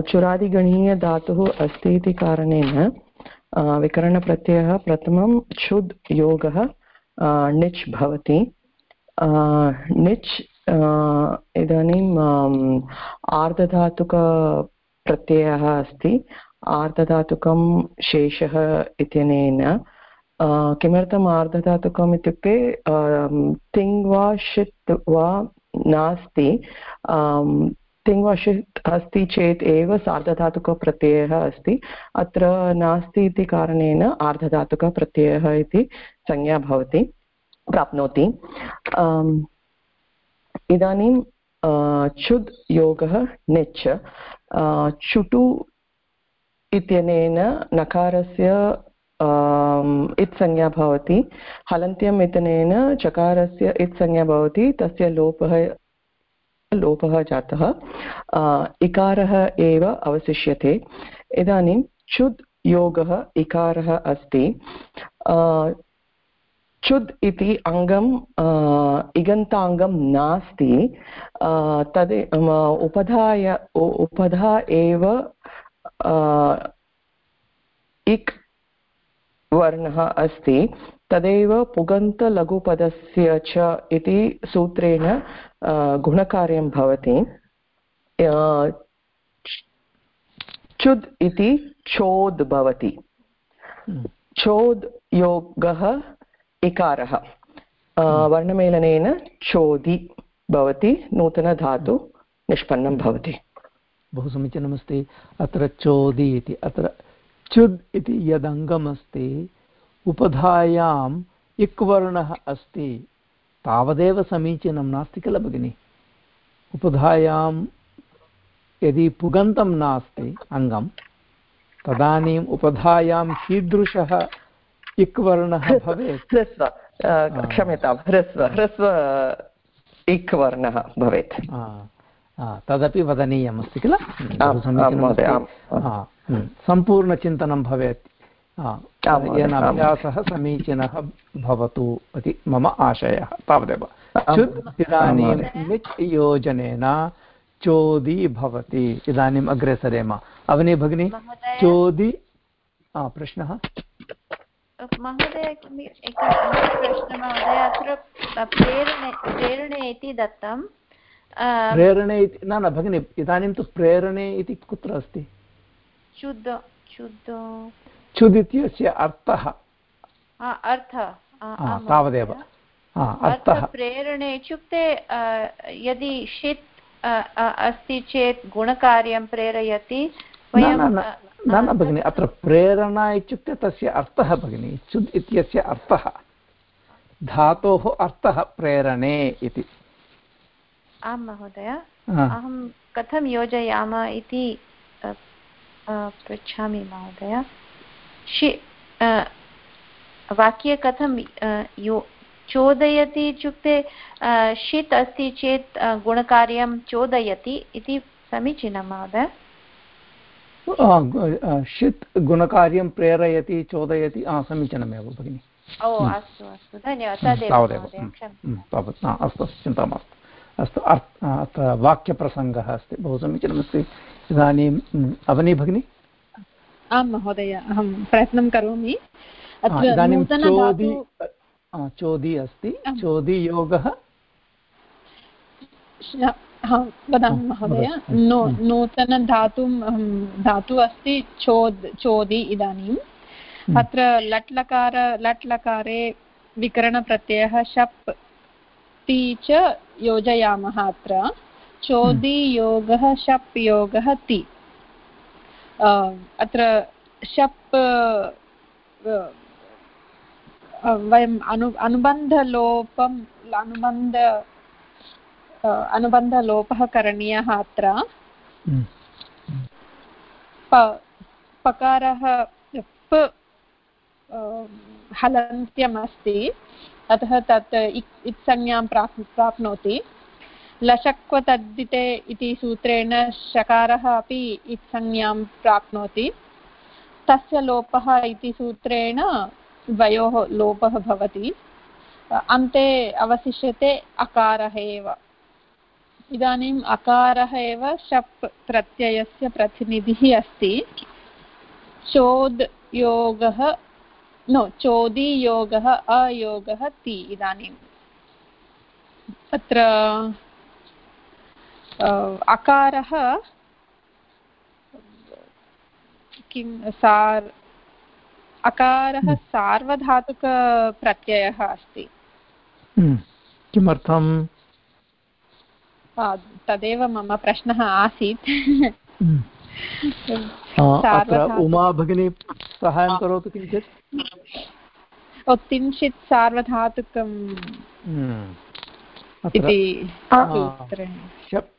चुरादिगणीयधातुः अस्ति इति कारणेन विकरणप्रत्ययः प्रथमं क्षुद् योगः णिच् भवति। णिच् इदानीम् आर्धधातुकप्रत्ययः अस्ति। आर्धधातुकं शेषः इत्यनेन किमर्थम् आर्धधातुकम् इत्युक्ते तिङ् वा षित् वा नास्ति। तिङ् वा षित् अस्ति चेत् एव सार्धधातुकप्रत्ययः अस्ति। अत्र नास्ति इति कारणेन आर्धधातुकप्रत्ययः इति संज्ञा भवति, प्राप्नोति। इदानीं चुद् योगः निच् चुटु इत्यनेन नकारस्य इत्संज्ञा भवति। हलन्त्यम् इत्यनेन चकारस्य इत्संज्ञा भवति। तस्य लोपः लोपः जातः। इकारः एव अवशिष्यते। इदानीं चुद् योगः इकारः अस्ति। चुद् इति अङ्गम् इगन्ताङ्गं नास्ति तद् उपधाय उपधा एव इक् वर्णः अस्ति तदेव पुगन्तलघुपदस्य च इति सूत्रेण गुणकार्यं भवति चुद् इति चोद् भवति हम्म। चोद् योगः इकारः। वर्णमेलनेन चोदि भवति, नूतनधातु निष्पन्नं भवति। बहु समीचीनमस्ति। अत्र चोदि इति, अत्र चुद् इति यदङ्गमस्ति। उपधायाम् इक् वर्णः अस्ति। तावदेव समीचीनं नास्ति किल भगिनि? उपधायां यदि पुगन्तं नास्ति अङ्गं, तदानीम् उपधायां कीदृशः इक् वर्णः भवेत्। ह्रस्व क्षम्यतां ह्रस्व ह्रस्व इक् वर्णः भवेत् तदपि वदनीयमस्ति किल? सम्पूर्णचिन्तनं भवेत्। येन अभ्यासः समीचीनः भवतु इति मम आशयः। तावदेव। चुत् इदानीं मिच् योजनेन चोदि भवति। इदानीम् अग्रे सरेम। अवनी भगिनी? चोदि प्रश्नः? महोदय एकः प्रश्नः महोदय अत्र प्रेरणे प्रेरणे इति दत्तं। प्रेरणे इति न न भगिनि इदानीं तु प्रेरणे इति कुत्र अस्ति? शुद्ध शुद्ध। क्षुद् इत्यस्य अर्थः। अर्थ तावदेव। अर्थः प्रेरणे इत्युक्ते यदि षित् अस्ति चेत् गुणकार्यं प्रेरयति न न भगिनि अत्र प्रेरणा इत्युक्ते तस्य अर्थः भगिनि चुद् इत्यस्य अर्थः धातोः अर्थः प्रेरणे इति। आं महोदय अहं कथं योजयामः इति पृच्छामि महोदय। शि वाक्ये कथं यो चोदयति इत्युक्ते षित् अस्ति चेत् गुणकार्यं चोदयति इति समीचीनं महोदय। षित् गुणकार्यं प्रेरयति चोदयति समीचीनमेव भगिनि। ओ अस्तु अस्तु धन्यवादः तावत् अस्तु चिन्ता मास्तु। अस्तु अत्र वाक्यप्रसङ्गः अस्ति बहु समीचीनमस्ति। इदानीम् अवनी भगिनि? आं महोदय अहं प्रयत्नं करोमि। इदानीं चोदि चोदि अस्ति। चोदि योगः? वदामि महोदय. नो नूतनधातुं धातु अस्ति चोद् चोदि इदानीम्. हम्म। अत्र लट् लकार लट् लकारे विकरणप्रत्ययः शप् ति च योजयामः अत्र. चोदि योगः शप् योगः ति. अत्र शप् वयम् अनु अनुबन्धलोपम् अनुबन्ध अनुबन्धलोपः करणीयः अत्र। हम्म। पकारः प हलन्त्यम् अस्ति अतः तत् इत्संज्ञां प्राप् प्राप्नोति। लशक्वतद्दिते इति सूत्रेण शकारः अपि इत्संज्ञां प्राप्नोति। तस्य लोपः इति सूत्रेण द्वयोः लोपः भवति। अन्ते अवशिष्यते अकारः एव। इदानीम् अकारः एव शप् प्रत्ययस्य प्रतिनिधिः अस्ति चोद् योगः नो चोदि योगः अयोगः ति इदानीम् अत्र अकारः किं सार् अकारः हम्म। सार्वधातुकप्रत्ययः अस्ति हम्म। तदेव मम प्रश्नः आसीत्। हम्म। [LAUGHS] उमा भगिनी सहायं करोतु किञ्चित्। किञ्चित् सार्वधातुकं इति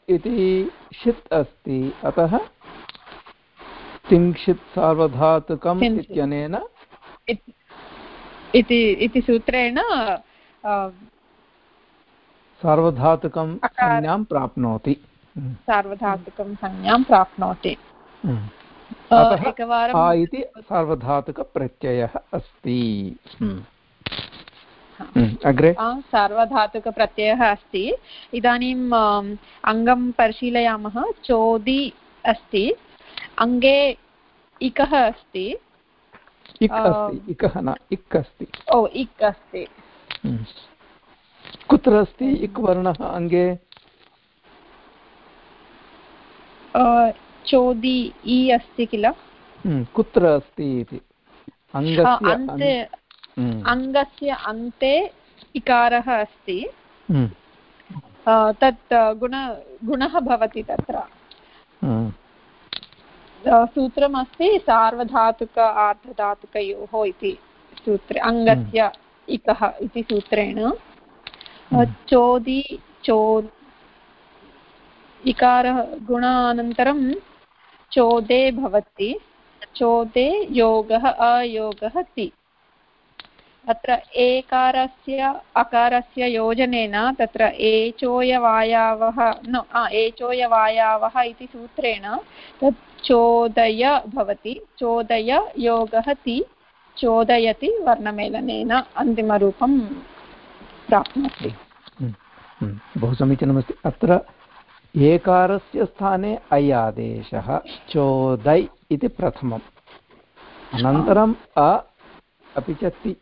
इति षित् अस्ति। अतः तिङ्क्षित् सार्वधातुकम् इत्यनेन इति सूत्रेण सार्वधातुकं संज्ञां प्राप्नोति। सार्वधातुकं संज्ञां प्राप्नोति। एकवारं आ इति सार्वधातुकप्रत्ययः अस्ति। अग्रे? सार्वधातुकप्रत्ययः अस्ति। इदानीम् अङ्गं परिशीलयामः। चोदि अस्ति। अङ्गे इकः अस्ति। इक् अस्ति। इकः न इक् अस्ति। ओ इक् अस्ति। कुत्र अस्ति इक् वर्णः अङ्गे चोदि इ अस्ति किल? कुत्र अस्ति इति। अङ्गस्य अङ्गस्य अन्ते इकारः अस्ति। तत् गुण गुणः भवति तत्र। सूत्रमस्ति सार्वधातुक आर्धधातुकयोः इति सूत्रे अङ्गस्य इकः इति सूत्रेण। चोदि चो इकारः गुणानन्तरं चोदे भवति, चोदे योगः, अयोगः ति। अत्र एकारस्य, अकारस्य योजनेन तत्र एचोयवायावः, न एचोयवायावः इति सूत्रेण तत् चोदय भवति, चोदय योगः ति, चोदयति वर्णमेलनेन अन्तिमरूपं प्राप्नोति। हम्म, हम्म, बहु समीचीनमस्ति अत्र एकारस्य स्थाने ऐ आदेशः चोदै इति प्रथमम्। अनन्तरम् अ अपि च ति।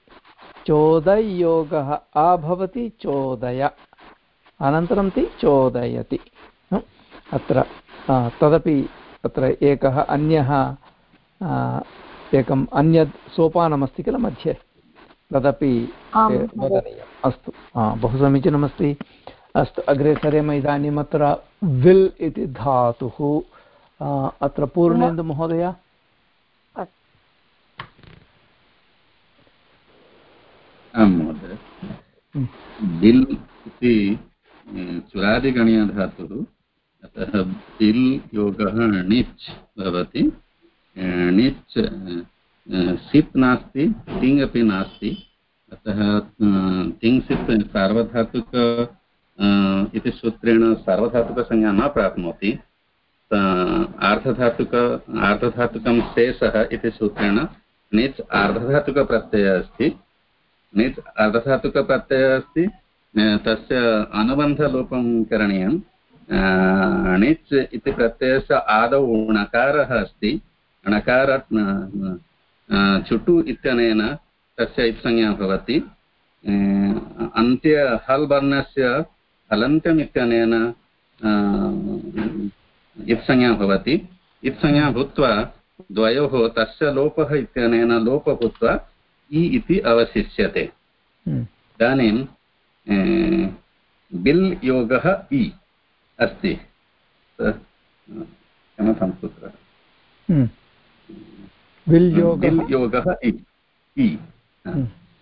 चोदयोगः अ भवति चोदय। अनन्तरं ति चोदयति। अत्र तदपि अत्र एकः अन्यः एकम् अन्यत् सोपानमस्ति किल मध्ये? तदपि वदनीयम् अस्तु। बहु समीचीनमस्ति। अस्तु अग्रे सरेम इदानीम् अत्र विल् इति धातुः। अत्र पूर्णेन्दुमहोदय आं महोदय। बिल् इति चुरादिगणीयधातुः अतः बिल् योगः णिच् भवति। णिच् सिप् नास्ति, तिङ् अपि नास्ति। अतः तिङ् सिप् सार्वधातुक इति सूत्रेण सार्वधातुकसंज्ञा न प्राप्नोति। आर्धधातुक, आर्धधातुकं शेषः इति सूत्रेण णिच् आर्धधातुकप्रत्ययः अस्ति। णिच् अर्धधातुकप्रत्ययः अस्ति। तस्य अनुबन्धलोपं करणीयं णिच् इति प्रत्ययस्य आदौ णकारः अस्ति। णकार चुटु इत्यनेन तस्य इत्संज्ञा भवति अन्त्य हल् वर्णस्य हलन्त्यम् इत्यनेन इत्संज्ञा भवति इत्संज्ञा भूत्वा द्वयोः तस्य लोपः इत्यनेन लोपः भूत्वा इ इति अवशिष्यते। इदानीं बिल् योगः इ अस्ति क्षमतां हम्म। बिल् योगः इ।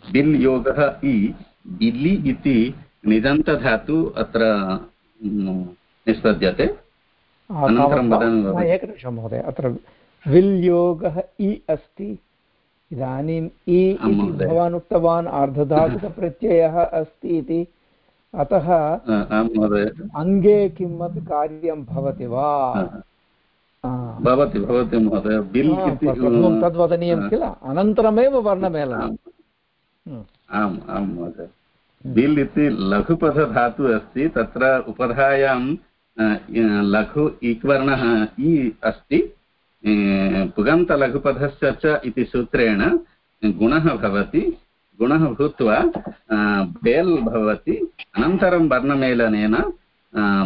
बिल् योगः इ बिल्लि इति निदन्तधातु अत्र निष्पद्यते अनन्तरं वदामि एकनिमिषं महोदय अत्र विल् योगः इ अस्ति इदानीम् इ इति भवान् उक्तवान् अर्धधातुकप्रत्ययः अस्ति इति अतः अङ्गे किमपि कार्यं भवति वा भवति भवति महोदय। बिल् प्रथमं तद् वदनीयं किल? अनन्तरमेव वर्णमेलनम् आम् आं महोदय। बिल् इति लघुपथधातुः अस्ति तत्र उपधायां लघु इक्वर्णः इ अस्ति। पुगन्तलघुपथस्य च इति सूत्रेण गुणः भवति। गुणः भूत्वा बेल् भवति। अनन्तरं वर्णमेलनेन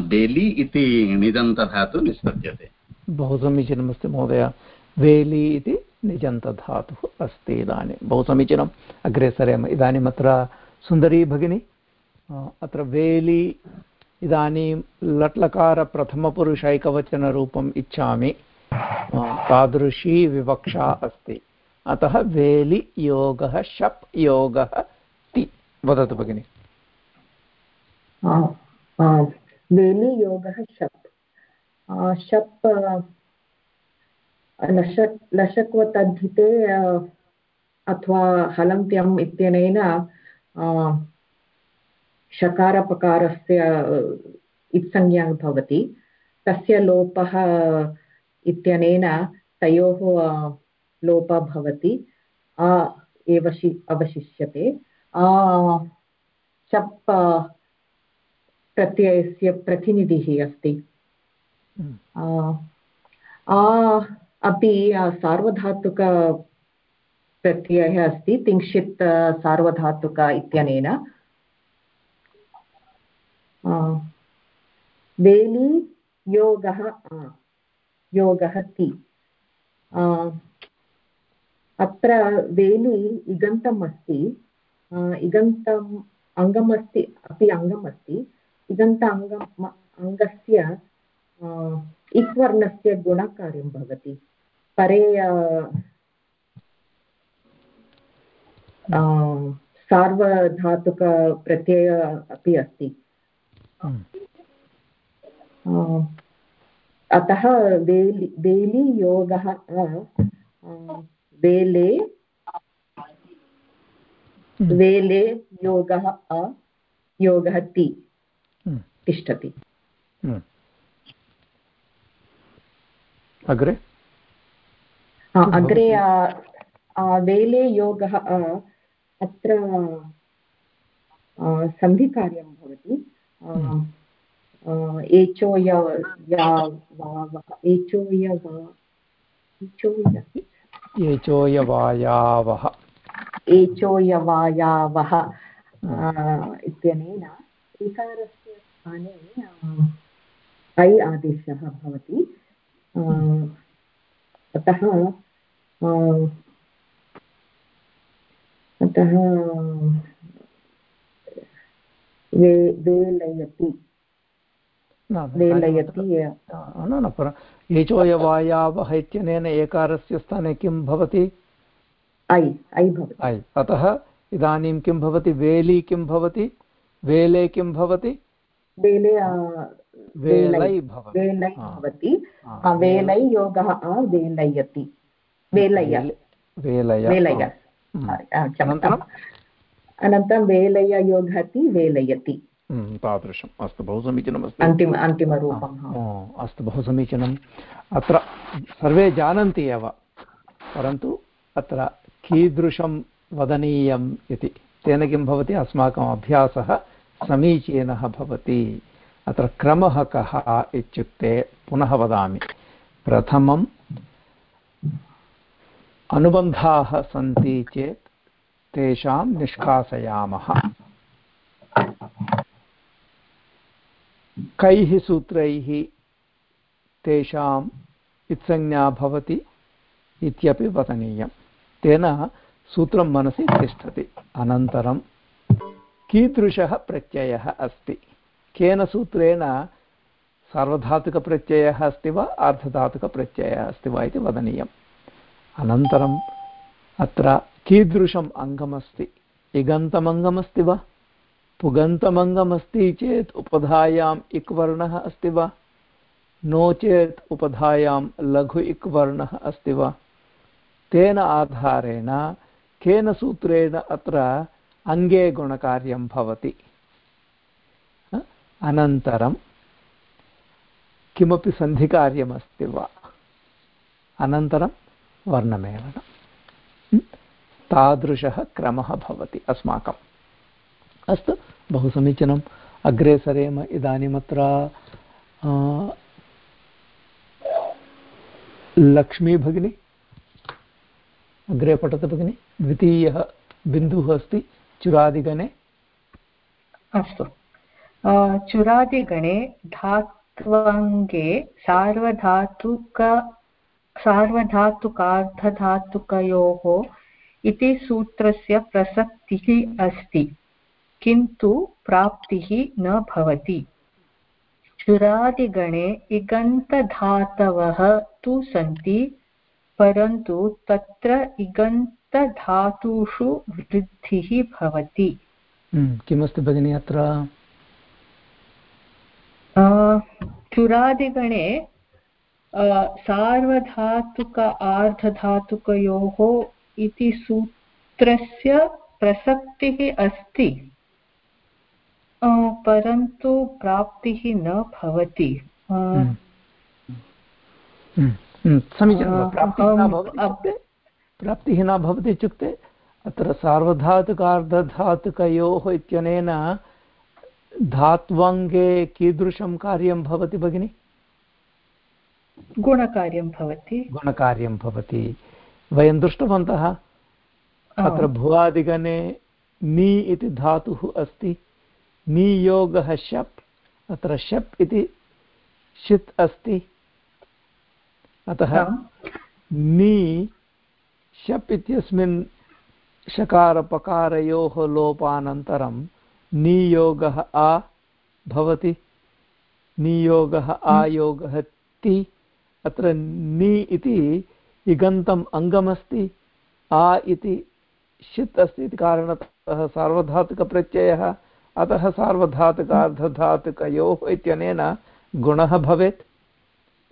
बेलि इति निदन्तधातुः निष्पद्यते। बहु समीचीनमस्ति महोदय। वेलि इति निजन्तधातुः अस्ति इदानीं। बहु समीचीनम् अग्रे सरेम। इदानीम् सुन्दरी भगिनी अत्र वेलि इदानीं लट्लकारप्रथमपुरुषैकवचनरूपम् इच्छामि। तादृशी विवक्षा अस्ति। अतः वेलि योगः, शप् योगः ति। वदतु भगिनि। वेलि योगः, शप्। शप्, लशक्, लशक्वतद्धिते, अथवा हलन्त्यम् इत्यनेन शकारपकारस्य इत्संज्ञा भवति। तस्य लोपः इत्यनेन तयोः लोपः भवति। आ, एव शि, अवशिष्यते। शप् प्रत्ययस्य प्रतिनिधिः अस्ति। आ अपि सार्वधातुक प्रत्ययः अस्ति तिंशित् सार्वधातुक इत्यनेन वेली योगः योगः ति अत्र वेली इगन्तम् अस्ति इगन्तम् अङ्गमस्ति अपि अङ्गमस्ति इगन्त अङ्गम् अङ्गस्य इक्वर्णस्य गुणकार्यं भवति परे सार्वधातुकप्रत्यय अपि अस्ति अतः वेलि वेलि योगः वेले वेले योगः अ योगः ति तिष्ठति अग्रे? अग्रे वेले योगः अत्र सन्धिकार्यं भवति। एचो य या एचो य एचो यवायावः एचो यवायावः इत्यनेन इकारस्य स्थाने ऐ आदेशः भवति। अतः अतः वेलयति वेलयति न न पर एचोयवायावः इत्यनेन एकारस्य स्थाने किं भवति? ऐ ऐ भवति। ऐ अतः इदानीं किं भवति? वेली किं भवति? वेले किं भवति? वेले वेलै भवति। वेलै। योगः वेलयति। वेलय। वेलय। वेलय। अनन्तरं? वेलययोगः इति वेलयति। तादृशम्। अस्तु बहु समीचीनमस्ति अन्तिम अन्तिमरूपम् अस्तु बहु समीचीनम्। अत्र सर्वे जानन्ति एव परन्तु अत्र कीदृशं वदनीयम् इति। तेन किं भवति? अस्माकम् अभ्यासः समीचीनः भवति। अत्र क्रमः कः इत्युक्ते पुनः वदामि। प्रथमं अनुबन्धाः सन्ति चेत् तेषां निष्कासयामः। कैः सूत्रैः तेषाम् इत्संज्ञा भवति इत्यपि वदनीयं तेन सूत्रं मनसि तिष्ठति। अनन्तरं कीदृशः प्रत्ययः अस्ति? केन सूत्रेण सार्वधातुकप्रत्ययः अस्ति वा आर्धधातुकप्रत्ययः अस्ति वा इति वदनीयम्। अनन्तरम् अत्र कीदृशम् अङ्गमस्ति? इगन्तमङ्गमस्ति वा? पुगन्तमङ्गमस्ति चेत् उपधायाम् इक् वर्णः अस्ति वा? नो चेत् उपधायां लघु इक् वर्णः अस्ति वा? तेन आधारेण केन सूत्रेण अत्र अङ्गे गुणकार्यं भवति? अनन्तरं किमपि सन्धिकार्यमस्ति वा? अनन्तरं वर्णमेलनं. तादृशः क्रमः भवति अस्माकम्. अस्तु, बहु समीचीनम्. अग्रे सरेम इदानीमत्र लक्ष्मी भगिनी? अग्रे पठतु भगिनि. द्वितीयः बिन्दुः अस्ति, चुरादिगणे. अस्तु। चुरादिगणे धात्वङ्गे सार्वधातुक सार्वधातुकार्धधातुकयोः इति सूत्रस्य प्रसक्तिः अस्ति किन्तु प्राप्तिः न भवति चुरादिगणे इगन्तधातवः तु सन्ति परन्तु तत्र इगन्तधातुषु वृद्धिः भवति किमस्ति भगिनि अत्र चुरादिगणे सार्वधातुक आर्धधातुकयोः इति सूत्रस्य प्रसक्तिः अस्ति परन्तु प्राप्तिः न भवति प्राप्तिः न भवति इत्युक्ते अत्र सार्वधातुकार्धधातुकयोः इत्यनेन धात्वङ्गे कीदृशं कार्यं भवति भगिनि? गुणकार्यं भवति। गुणकार्यं भवति। वयं दृष्टवन्तः अत्र भुवादिगणे नि इति धातुः अस्ति। नियोगः शप् अत्र शप् इति षित् अस्ति। अतः नि शप् इत्यस्मिन् शकारपकारयोः लोपानन्तरं नियोगः आ भवति। नियोगः आयोगः ति अत्र नि इति इगन्तम् अङ्गमस्ति। आ इति षित् अस्ति इति कारणतः सार्वधातुकप्रत्ययः। अतः सार्वधातुकार्धधातुकयोः इत्यनेन गुणः भवेत्।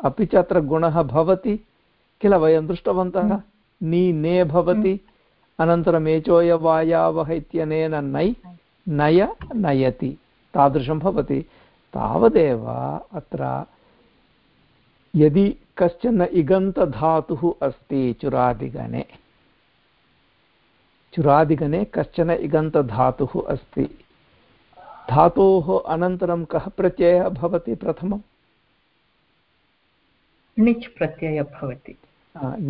अपि च अत्र गुणः भवति किल वयं दृष्टवन्तः। नि ने भवति। अनन्तरम् एचोयवायावः इत्यनेन नै। नय नयति तादृशं भवति। तावदेव अत्र यदि कश्चन इगन्तधातुः अस्ति चुरादिगणे चुरादिगणे कश्चन इगन्तधातुः अस्ति। धातोः अनन्तरं कः प्रत्ययः भवति प्रथमम् णिच् प्रत्ययः भवति।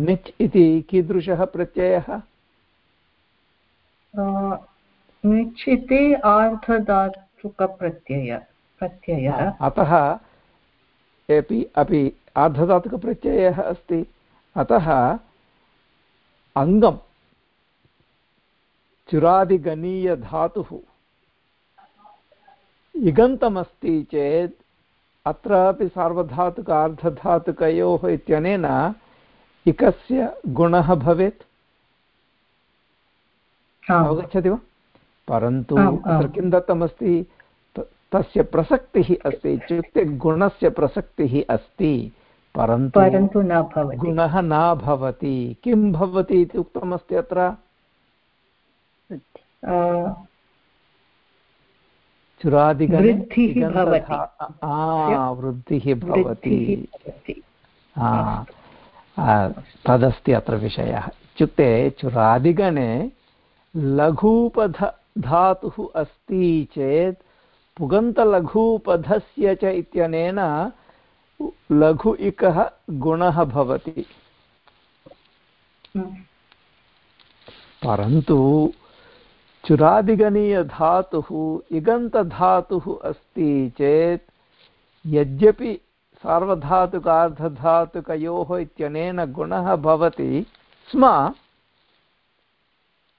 णिच् इति कीदृशः प्रत्ययः? इति आर्धधातुकप्रत्यय प्रत्ययः। अतः अपि अपि आर्धधातुकप्रत्ययः अस्ति। अतः अङ्गम् चुरादिगणीयधातुः इगन्तमस्ति चेत् अत्रापि सार्वधातुक अर्धधातुकयोः इत्यनेन इकस्य गुणः भवेत्। अवगच्छति वा? परन्तु अत्र किं दत्तमस्ति तस्य प्रसक्तिः अस्ति इत्युक्ते गुणस्य प्रसक्तिः अस्ति परन्तु परन्तु न भवति। गुणः न भवति। किं भवति इति उक्तमस्ति अत्र? वृद्धिः भवति। तदस्ति अत्र विषयः। इत्युक्ते चुरादिगणे लघूपध धातुः अस्ति चेत् पुगन्तलघूपधस्य च इत्यनेन लघु इकः गुणः भवति। परन्तु चुरादिगणीयधातुः इगन्तधातुः अस्ति चेत् यद्यपि सार्वधातुकार्धधातुकयोः इत्यनेन गुणः भवति स्म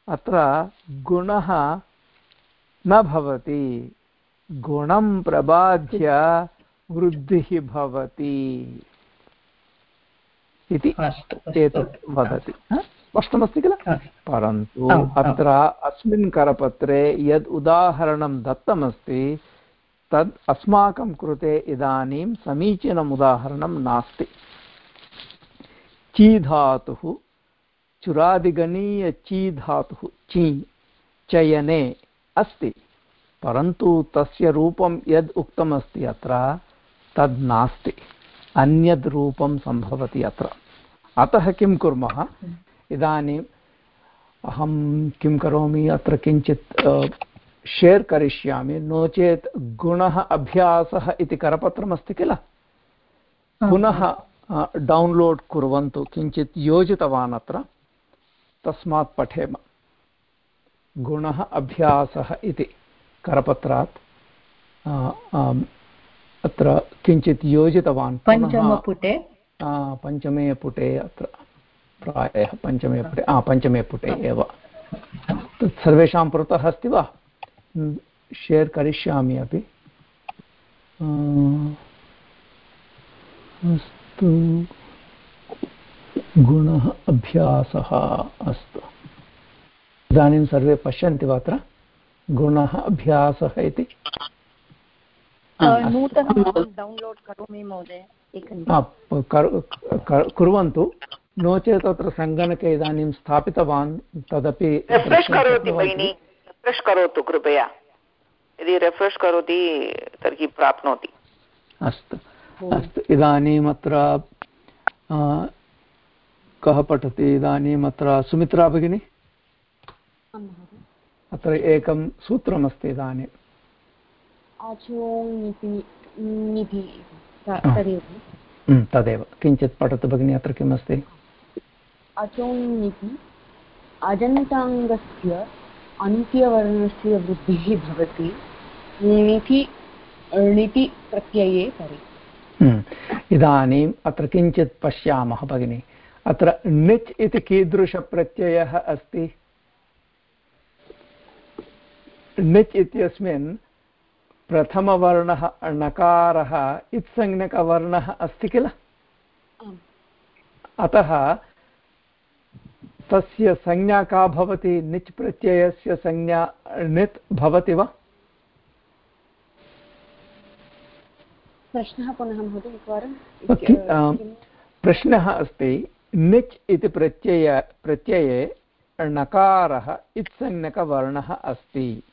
अत्र गुणः न भवति। गुणं प्रबाध्य वृद्धिः भवति। इति एतत् वदति। स्पष्टमस्ति किल? परन्तु अत्र अस्मिन् करपत्रे यद् उदाहरणं दत्तमस्ति तद् अस्माकं कृते इदानीं समीचीनम् उदाहरणं नास्ति। चीधातुः चुरादिगणीयचीधातुः ची चयने अस्ति। परन्तु तस्य रूपं यद् उक्तमस्ति अत्र तद् नास्ति। अन्यद् रूपं सम्भवति अत्र। अतः किं कुर्मः? इदानीम् अहं किं करोमि? अत्र किञ्चित् शेर् करिष्यामि। नो चेत् गुणः अभ्यासः इति करपत्रमस्ति किल? पुनः डौन्लोड् कुर्वन्तु। किञ्चित् योजितवान् अत्र। तस्मात् पठेम। गुणः अभ्यासः इति। करपत्रात् अत्र किञ्चित् योजितवान्। पञ्चमपुटे पञ्चमे पुटे। अत्र प्रायः पञ्चमे पुटे हा पञ्चमे पुटे एव। तत् सर्वेषां पुरतः अस्ति वा? शेर् करिष्यामि अपि। अस्तु। गुणः अभ्यासः अस्तु। इदानीं सर्वे पश्यन्ति वा अत्र? गुणः अभ्यासः इति? कुर्वन्तु। नो चेत् तत्र सङ्गणके इदानीं स्थापितवान् तदपि रेफ्रेश् करोति भगिनि रेफ्रेश् करोतु कृपया। यदि रेफ्रेश् करोति तर्हि प्राप्नोति। अस्तु अस्तु। इदानीम् अत्र कः पठति इदानीम् अत्र सुमित्रा भगिनी? अत्र एकं सूत्रमस्ति इदानीम् तदेव। किञ्चित् पठतु भगिनि अत्र किमस्ति? अचोङ्निति अजन्ताङ्गस्य अन्त्यवर्णस्य वृद्धिः भवति णिति णिति प्रत्यये परे। हम्म। इदानीम् अत्र किञ्चित् पश्यामः भगिनि। अत्र णिच् इति कीदृशप्रत्ययः अस्ति। णिच् इत्यस्मिन् प्रथमवर्णः णकारः इत्संज्ञकवर्णः अस्ति किल? अतः तस्य संज्ञा का भवति? निच् प्रत्ययस्य संज्ञा णित् भवति वा? प्रश्नः पुनः महोदय एकवारं प्रश्नः अस्ति निच् इति प्रत्यय प्रत्यये णकारः इत्संज्ञकवर्णः अस्ति।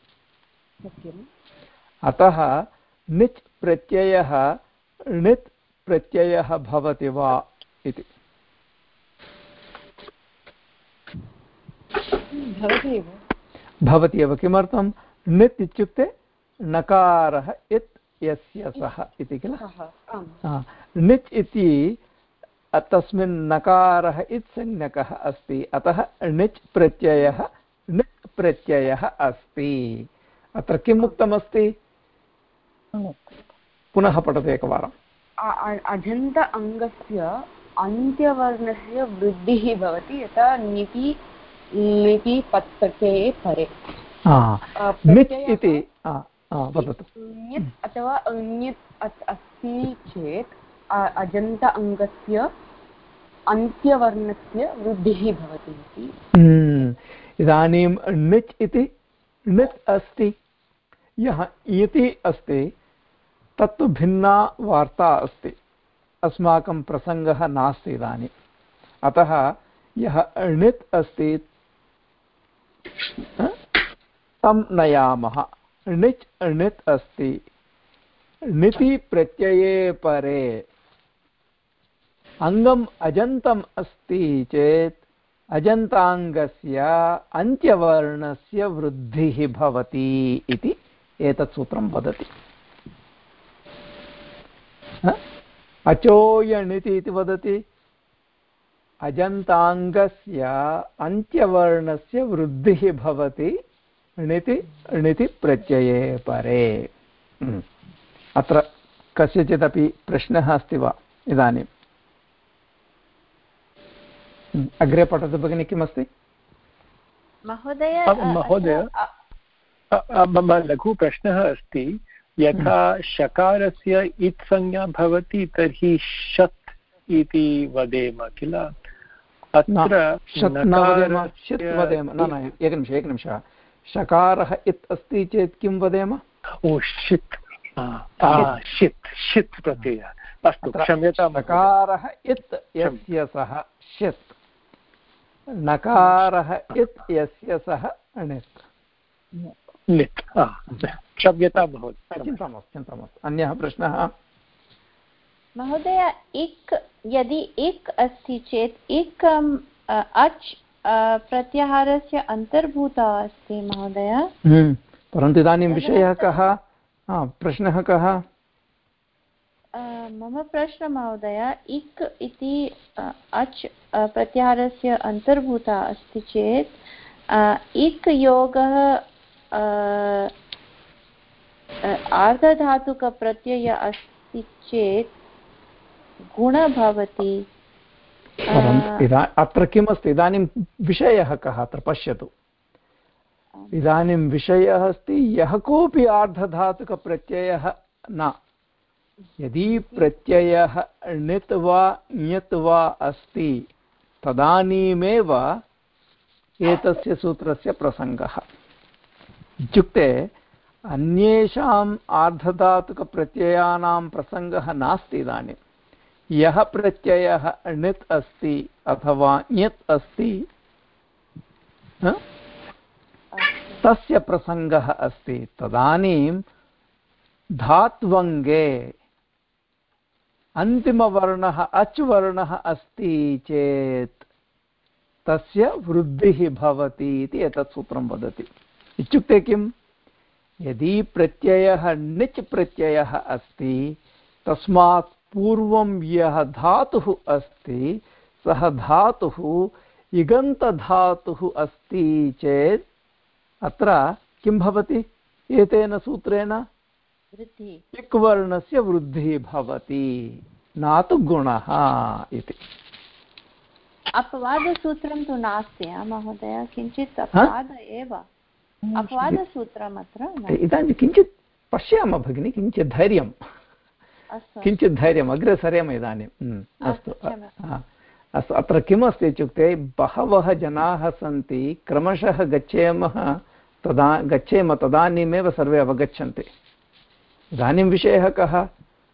अतः निच् प्रत्ययः णित् प्रत्ययः भवति वा इति। भवति एव। किमर्थं? णित् इत्युक्ते नकारः इत् यस्य सः इति किल? णित् इति तस्मिन् नकारः इत् संज्ञकः अस्ति। अतः णिच् प्रत्ययः णित् प्रत्ययः अस्ति। अत्र किम् उक्तमस्ति? पुनः पठतु एकवारम्। अजन्त अङ्गस्य अन्त्यवर्णस्य वृद्धिः भवति यथा निति लिपि पत्रके परे। मित् इति वदतु। अथवा अस्ति चेत् अजन्त अङ्गस्य अन्त्यवर्णस्य वृद्धिः भवति इति। हम्म, इदानीं णिच् इति णित् अस्ति यः इति अस्ति तत्तु भिन्ना वार्ता अस्ति। अस्माकं प्रसङ्गः नास्ति इदानीम् अतः यः णित् अस्ति तं नयामः। णिच् णित् अस्ति। णिति प्रत्यये परे अङ्गम् अजन्तम् अस्ति चेत् अजन्ताङ्गस्य अन्त्यवर्णस्य वृद्धिः भवति इति एतत् सूत्रं वदति। अचोयणिति इति वदति। अजन्ताङ्गस्य अन्त्यवर्णस्य वृद्धिः भवति, णिति णिति प्रत्यये परे। हम्म। अत्र कस्यचिदपि प्रश्नः अस्ति वा? इदानीं अग्रे पठतु भगिनि किमस्ति? महोदय महोदय मम लघुप्रश्नः अस्ति यथा शकारस्य इत् संज्ञा भवति तर्हि शत् इति वदेम किल? अत्र वदेम न न एकनिमिषः एकनिमिषः शकारः इत् अस्ति चेत् किं वदेम? ओ षित्। षित्। षित् प्रत्ययः। अस्तु क्षम्यतां शकारः इत् यस्य सः षित् नकारः इत् यस्य सः नित् क्षम्यतां भवति चिन्ता मास्तु चिन्ता मास्तु। अन्यः प्रश्नः? महोदय इक् यदि इक् अस्ति चेत् इक् अच् प्रत्याहारस्य अन्तर्भूता अस्ति महोदय। हम्म, परन्तु इदानीं विषयः कः? प्रश्नः कः? मम प्रश्नः महोदय इक् इति अच् प्रत्याहारस्य अन्तर्भूता अस्ति चेत् इक् योगः आर्धधातुकप्रत्यय अस्ति चेत् गुण भवति। अत्र किमस्ति? इदानीं विषयः कः? अत्र पश्यतु। इदानीं विषयः अस्ति यः कोऽपि आर्धधातुकप्रत्ययः न। यदि प्रत्ययः णित् वा ञत् वा अस्ति, तदानीमेव एतस्य सूत्रस्य प्रसङ्गः। इत्युक्ते, अन्येषाम् आर्धधातुकप्रत्ययानां प्रसङ्गः नास्ति इदानीं। यः प्रत्ययः णित् अस्ति अथवा ञत् अस्ति तस्य प्रसङ्गः अस्ति। तदानीं धात्वङ्गे अन्तिमवर्णः अच् वर्णः अस्ति चेत् तस्य वृद्धिः भवति इति एतत् सूत्रं वदति। इत्युक्ते किम्? यदि प्रत्ययः णिच् प्रत्ययः अस्ति, तस्मात् पूर्वं यः धातुः अस्ति, सः धातुः इगन्तधातुः अस्ति चेत् अत्र किं भवति? एतेन सूत्रेण इक् वर्णस्य वृद्धिः भवति। न तु गुणः इति। अपवादसूत्रं तु नास्ति महोदय? किञ्चित् अपवाद एव। अपवादसूत्रम् अत्र इदानीं किञ्चित् पश्यामः भगिनि किञ्चित् धैर्यं। किञ्चित् धैर्यम् अग्रे सरेम इदानीं अस्तु अस्तु अत्र किमस्ति इत्युक्ते बहवः जनाः सन्ति क्रमशः गच्छेमः तदा गच्छेम तदानीमेव सर्वे अवगच्छन्ति। इदानीं विषयः कः?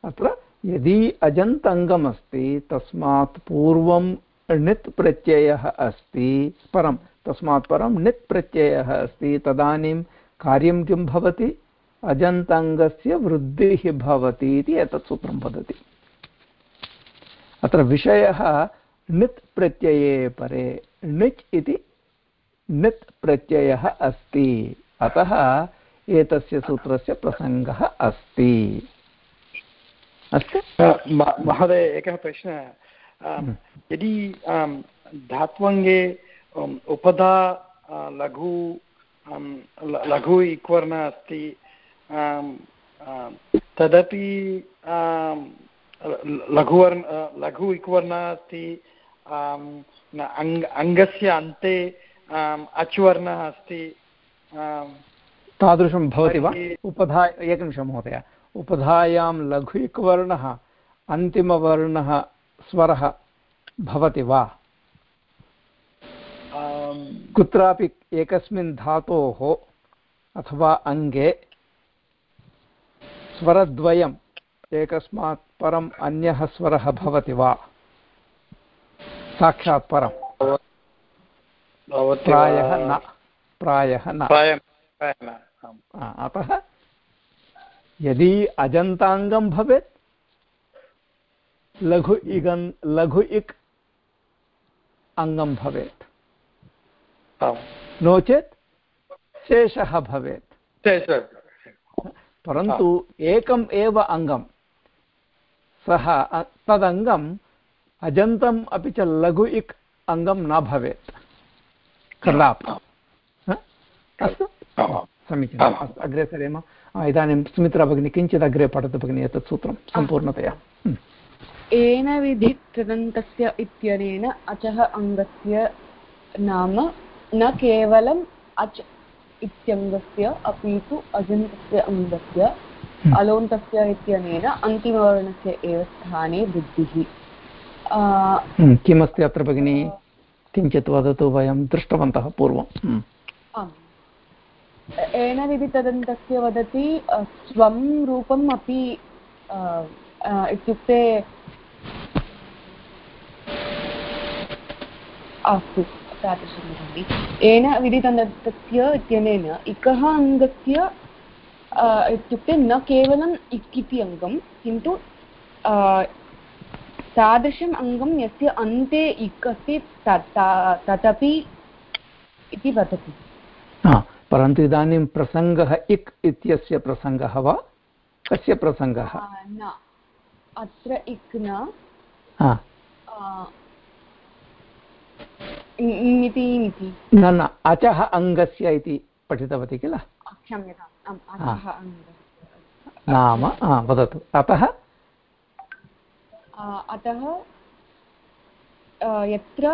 अत्र यदि अजन्तङ्गमस्ति, तस्मात् पूर्वं णित् प्रत्ययः अस्ति, परं, तस्मात् परं णित् प्रत्ययः अस्ति, तदानीं कार्यं किं भवति? अजन्ताङ्गस्य वृद्धिः भवति इति एतत् सूत्रं वदति। अत्र विषयः णित् प्रत्यये परे णिच् इति णित् प्रत्ययः अस्ति। अतः एतस्य सूत्रस्य प्रसङ्गः अस्ति। अस्तु? महोदय एकः प्रश्नः। हम्म। यदि धात्वङ्गे उपधा लघु लघु इक्वर्ण अस्ति तदपि लघुवर्ण लघु इक्वर्ण अस्ति अङ्गस्य अन्ते अचुवर्णः अस्ति तादृशं भवति वा? उपधा एकनिमिषं महोदय। उपधायां लघु इक्वर्णः अन्तिमवर्णः स्वरः भवति वा? कुत्रापि एकस्मिन् धातोः अथवा अङ्गे स्वरद्वयम् एकस्मात् परम् अन्यः स्वरः भवति वा? साक्षात् परं प्रायः न। प्रायः न। अतः यदि अजन्ताङ्गं भवेत् लघु इगन् लघु इक् अङ्गं भवेत्। नो चेत् शेषः भवेत्। परन्तु एकम् एव अङ्गं सः तदङ्गम् अजन्तम् अपि च लघु इक् अङ्गं न भवेत्। कदापि अस्तु। समीचीनम्। अस्तु अग्रे सरेम। इदानीं सुमित्रा भगिनी किञ्चित् अग्रे पठतु भगिनी एतत् सूत्रं सम्पूर्णतया। येन विधितदन्तस्य इत्यनेन अचः अङ्गस्य नाम न केवलम् अच् इत्यङ्गस्य अपि तु अजन्तस्य अङ्गस्य हम्म। अलोन्तस्य इत्यनेन अन्तिमवर्णस्य एव स्थाने वृद्धिः। हम्म, किमस्ति अत्र भगिनि? किञ्चित् वदतु वयं दृष्टवन्तः पूर्वम् हम्म। आम्। येन विधितदन्तस्य वदति स्वं रूपम् अपि इत्युक्ते अस्तु, तादृशं भवति येन इत्यनेन इकः अङ्गस्य इत्युक्ते न केवलम् इक् इति अङ्गं, किन्तु तादृशम् अङ्गं यस्य अन्ते इक् अस्ति तदपि इति वदति। परन्तु इदानीं प्रसङ्गः इक् इत्यस्य प्रसङ्गः वा? कस्य प्रसङ्गः? न. अत्र इक् न. न न. अचः अङ्गस्य इति पठितवती किल? नाम वदतु. अतः? अतः यत्र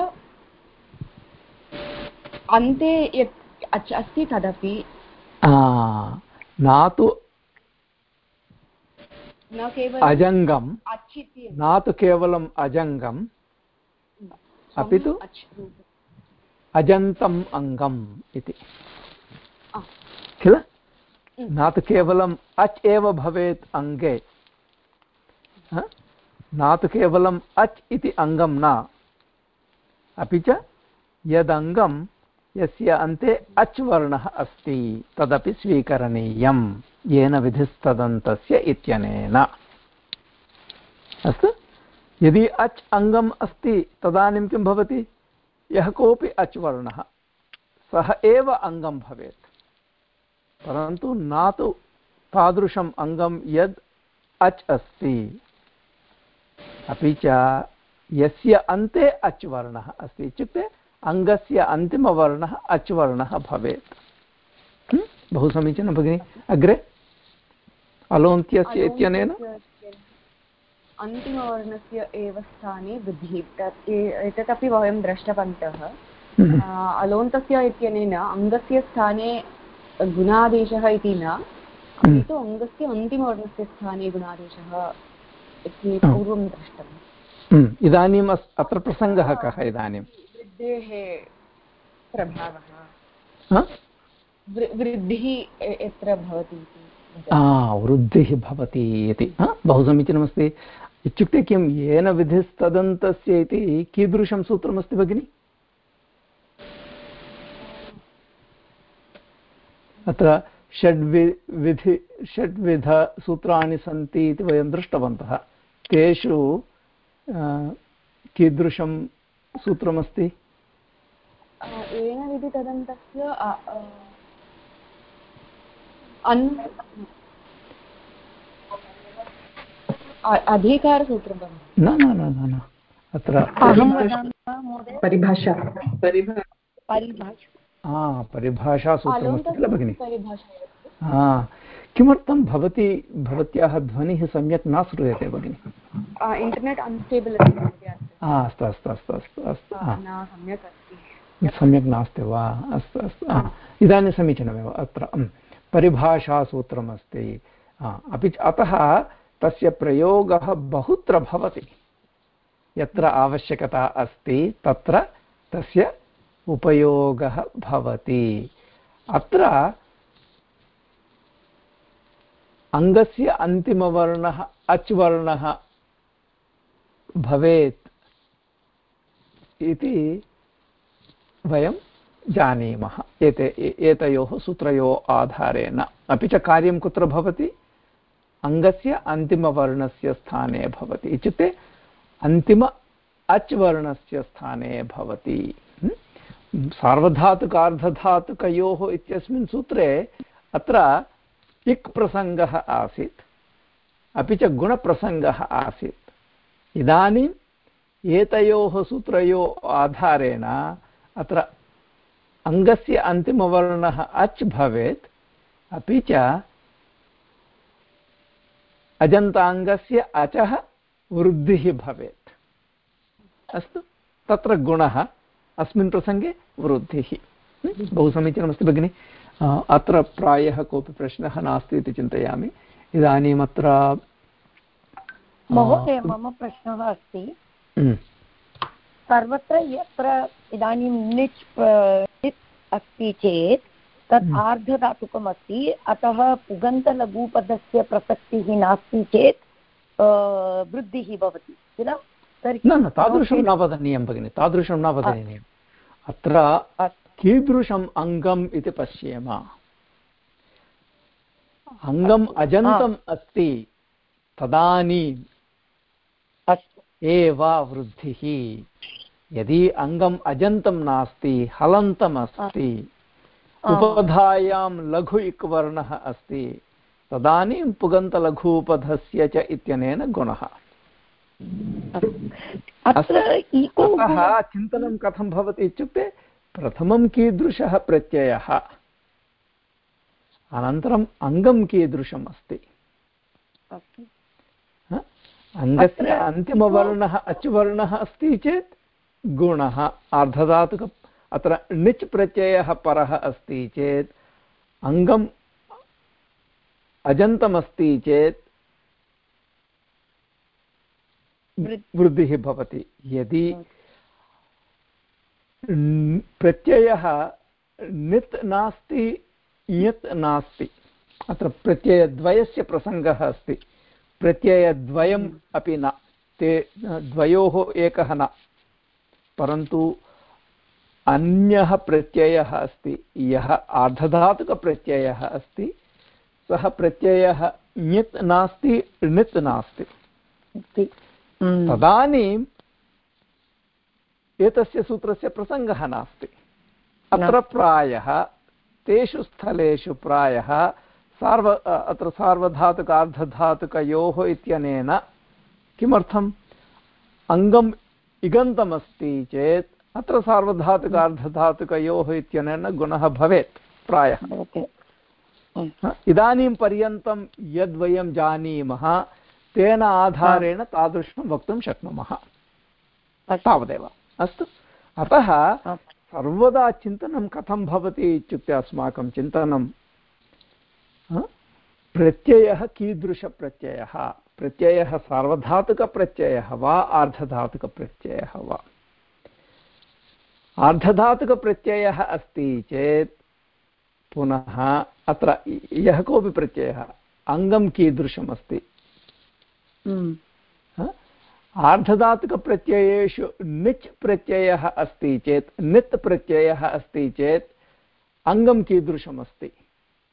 अन्ते यत् अस्ति तदपि न तु अजङ्गं न तु केवलम् अजङ्गम् अपि तु अजन्तम् अङ्गम् इति। किल? न तु केवलम् अच् एव भवेत् अङ्गे न तु केवलम् अच् इति अङ्गं न। अपि च यदङ्गं यस्य अन्ते अच् वर्णः अस्ति, तदपि स्वीकरणीयं येन विधिस्तदन्तस्य इत्यनेन। अस्तु? यदि अच् अङ्गम् अस्ति, तदानीं किं भवति? यः कोऽपि अच् वर्णः सः एव अङ्गं भवेत्। परन्तु न तु तादृशम् अङ्गं यद् अच् अस्ति। अपि च यस्य अन्ते अच् वर्णः अस्ति इत्युक्ते अङ्गस्य अन्तिमवर्णः अच् वर्णः भवेत् बहु समीचीनं भगिनि। अग्रे? अलोन्त्यस्य इत्यनेन? अन्तिमवर्णस्य एव स्थाने वृद्धिः। एतदपि वयं दृष्टवन्तः। अलोन्तस्य इत्यनेन अङ्गस्य स्थाने गुणादेशः इति न अपि तु अङ्गस्य अन्तिमवर्णस्य स्थाने गुणादेशः इति पूर्वं दृष्टम्। इदानीम् अत्र प्रसङ्गः कः इदानीं वृद्धेः प्रभावः। वृद्धिः यत्र भवति वृद्धिः भवति इति। बहु समीचीनमस्ति इत्युक्ते किं? येन विधिस्तदन्तस्य इति कीदृशं सूत्रमस्ति भगिनि? अत्र षड्वि विधि षड्विधसूत्राणि सन्ति इति वयं दृष्टवन्तः। तेषु कीदृशं सूत्रमस्ति? येन विधितदन्तस्य अधिकारसूत्रं न न न न न। अत्र परिभाषा परिभाषासूत्रमस्ति किल भगिनि? किमर्थं भवती भवत्याः ध्वनिः सम्यक् न श्रूयते भगिनि? इण्टर्नेट् अन्स्टेबल् अस्तु अस्तु अस्तु अस्तु अस्तु सम्यक् अस्ति। सम्यक् नास्ति वा? अस्तु अस्तु इदानीं समीचीनमेव, अत्र परिभाषासूत्रमस्ति। अपि च, अतः तस्य प्रयोगः बहुत्र भवति। यत्र आवश्यकता अस्ति, तत्र तस्य उपयोगः भवति। अत्र अङ्गस्य अन्तिमवर्णः अच् वर्णः भवेत् इति वयं जानीमः। एते एतयोः सूत्रयोः आधारेण। अपि च कार्यं कुत्र भवति? अङ्गस्य अन्तिमवर्णस्य स्थाने भवति। इत्युक्ते अन्तिम अच् वर्णस्य स्थाने भवति। सार्वधातुकार्धधातुकयोः इत्यस्मिन् सूत्रे अत्र इक् प्रसङ्गः आसीत्। अपि च गुणप्रसङ्गः आसीत्। इदानीम् एतयोः सूत्रयोः आधारेण अत्र अङ्गस्य अन्तिमवर्णः अच् भवेत् अपि च अजन्ताङ्गस्य अचः वृद्धिः भवेत्। अस्तु तत्र गुणः अस्मिन् प्रसङ्गे वृद्धिः। बहु समीचीनमस्ति भगिनि। अत्र प्रायः कोऽपि प्रश्नः नास्ति इति चिन्तयामि। इदानीम् अत्र महोदय मम प्रश्नः अस्ति। सर्वत्र यत्र इदानीं निच् निच् अस्ति चेत् तत् हम्म। आर्धधातुकमस्ति। अतः पुगन्तलघुपदस्य प्रसक्तिः नास्ति चेत् वृद्धिः भवति किल? तर्हि न तादृशं न वदनीयं भगिनि तादृशं न वदनीयम् अत्र कीदृशम् अङ्गम् इति पश्येम। अङ्गम् अजन्तम् अस्ति तदानीम् एव वृद्धिः। यदि अङ्गम् अजन्तं नास्ति हलन्तम् अस्ति उपधायां लघु इक् वर्णः अस्ति तदानीं पुगन्तलघूपधस्य च इत्यनेन गुणः। अतः चिन्तनं कथं भवति इत्युक्ते प्रथमं कीदृशः प्रत्ययः अनन्तरम् अङ्गं कीदृशम् अस्ति। अङ्गस्य अन्तिमवर्णः अचुवर्णः अस्ति चेत् गुणः अर्धधातुक अत्र णिच् प्रत्ययः परः अस्ति चेत्, अङ्गम् अजन्तमस्ति चेत् वृद्धिः भवति। यदि प्रत्ययः णित् नास्ति यत् नास्ति। अत्र प्रत्ययद्वयस्य प्रसङ्गः अस्ति। प्रत्ययद्वयम् अपि न, ते द्वयोः एकः न। परन्तु अन्यः प्रत्ययः अस्ति। यः आर्धधातुकप्रत्ययः अस्ति सः प्रत्ययः ञित् नास्ति णित् नास्ति। तदानीम् एतस्य सूत्रस्य प्रसङ्गः नास्ति। अत्र प्रायः तेषु स्थलेषु प्रायः सार्व अत्र सार्वधातुकार्धधातुकयोः इत्यनेन किमर्थम्? अङ्गम् इगन्तमस्ति चेत् अत्र सार्वधातुकार्धधातुकयोः इत्यनेन गुणः भवेत् प्रायः। इदानीं पर्यन्तं यद्वयं जानीमः तेन आधारेण तादृशं वक्तुं शक्नुमः। तावदेव। अस्तु। अतः सर्वदा चिन्तनं कथं भवति इत्युक्ते अस्माकं चिन्तनं प्रत्ययः कीदृशप्रत्ययः? प्रत्ययः सार्वधातुकप्रत्ययः वा आर्धधातुकप्रत्ययः वा? आर्धधातुकप्रत्ययः अस्ति चेत् पुनः अत्र यः कोऽपि प्रत्ययः अङ्गं कीदृशम् अस्ति हम्म। आर्धधातुकप्रत्ययेषु निच् प्रत्ययः अस्ति चेत् नित् प्रत्ययः अस्ति चेत् अङ्गं कीदृशम् अस्ति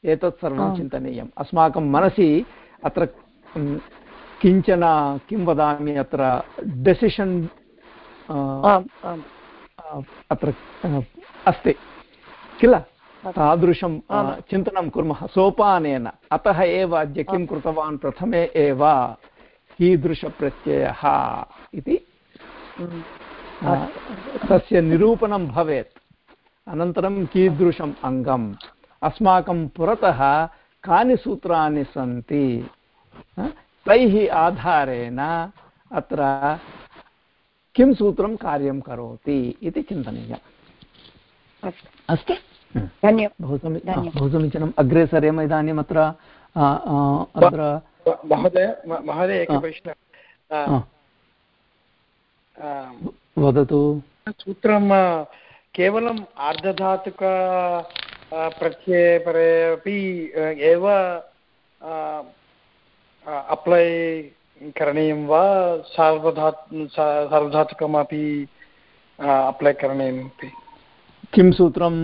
एतत् सर्वं चिन्तनीयम्। अस्माकं मनसि अत्र किंचन किं वदामि अत्र? डेसिशन् अत्र अस्ति। किल? तादृशं चिन्तनं कुर्मः। सोपानेन। अतः एव अद्य किं कृतवान् प्रथमे एव कीदृशप्रत्ययः इति। तस्य निरूपणं भवेत्। अनन्तरं कीदृशम् अङ्गम्? अस्माकं पुरतः कानि सूत्राणि सन्ति? तैः आधारेण अत्र किं सूत्रं कार्यं करोति इति चिन्तनीयम्। अस्तु। धन्यवादः। बहु समीचीनं बहु समीचीनम् अग्रे सरेम इदानीम् अत्र अत्र महोदय महोदय एकः प्रश्नः। वदतु। सूत्रं केवलम् आर्धधातुक प्रत्यये परे अपि एव अप्लै करणीयं वा सार्वधा सार्वधातुकमपि अप्लै करणीयम् इति किं सूत्रं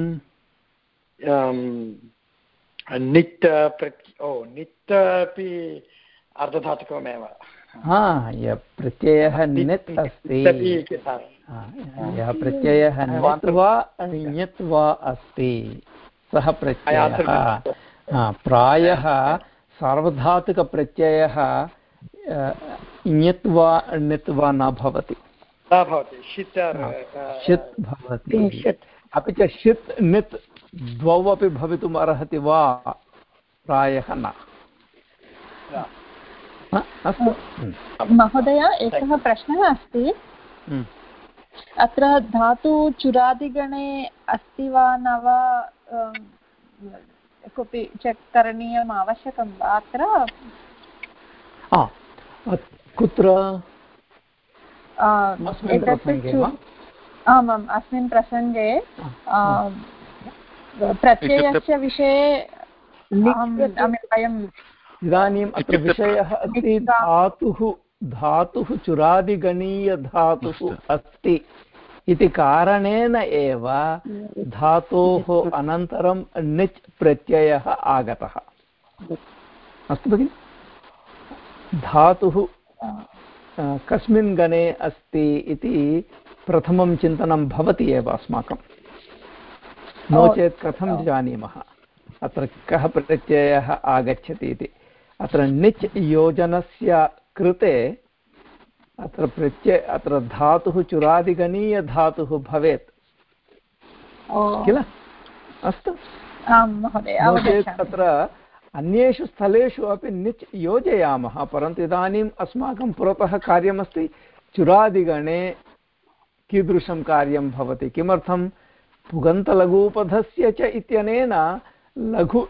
निट् प्रत्य ओ निट् अपि अर्धधातुकमेव। हा यः प्रत्ययः नित् अस्ति। यः प्रत्ययः नित् वा ञत् वा अस्ति सः प्रत्ययः। प्रायः सार्वधातुकप्रत्ययः ञत् वा णित् वा न भवति षित् भवति। अपि च षित् णित् द्वौ अपि भवितुम् अर्हति वा? प्रायः न। महोदय एकः प्रश्नः अस्ति। अत्र धातु चुरादिगणे अस्ति वा न वा कोऽपि चेक् करणीयम् आवश्यकं वा अत्र? कुत्र? आमाम् अस्मिन् प्रसङ्गे प्रत्ययस्य विषये वयम् इदानीम् अत्र विषयः अस्ति धातुः धातुः चुरादिगणीयधातुः अस्ति। इति कारणेन एव धातोः अनन्तरं णिच् प्रत्ययः आगतः। अस्तु भगिनि। धातुः कस्मिन् गणे अस्ति इति प्रथमं चिन्तनं भवति एव अस्माकं। नो चेत् कथं जानीमः? अत्र कः प्रत्ययः आगच्छति इति? अत्र णिच् योजनस्य कृते अत्र प्रत्यय अत्र धातुः चुरादिगणीयधातुः भवेत्। किल? अस्तु। तत्र अन्येषु स्थलेषु अपि निच् योजयामः परन्तु इदानीम् अस्माकं पुरतः कार्यमस्ति चुरादिगणे कीदृशं कार्यं भवति। किमर्थं? पुगन्तलघूपधस्य च इत्यनेन लघु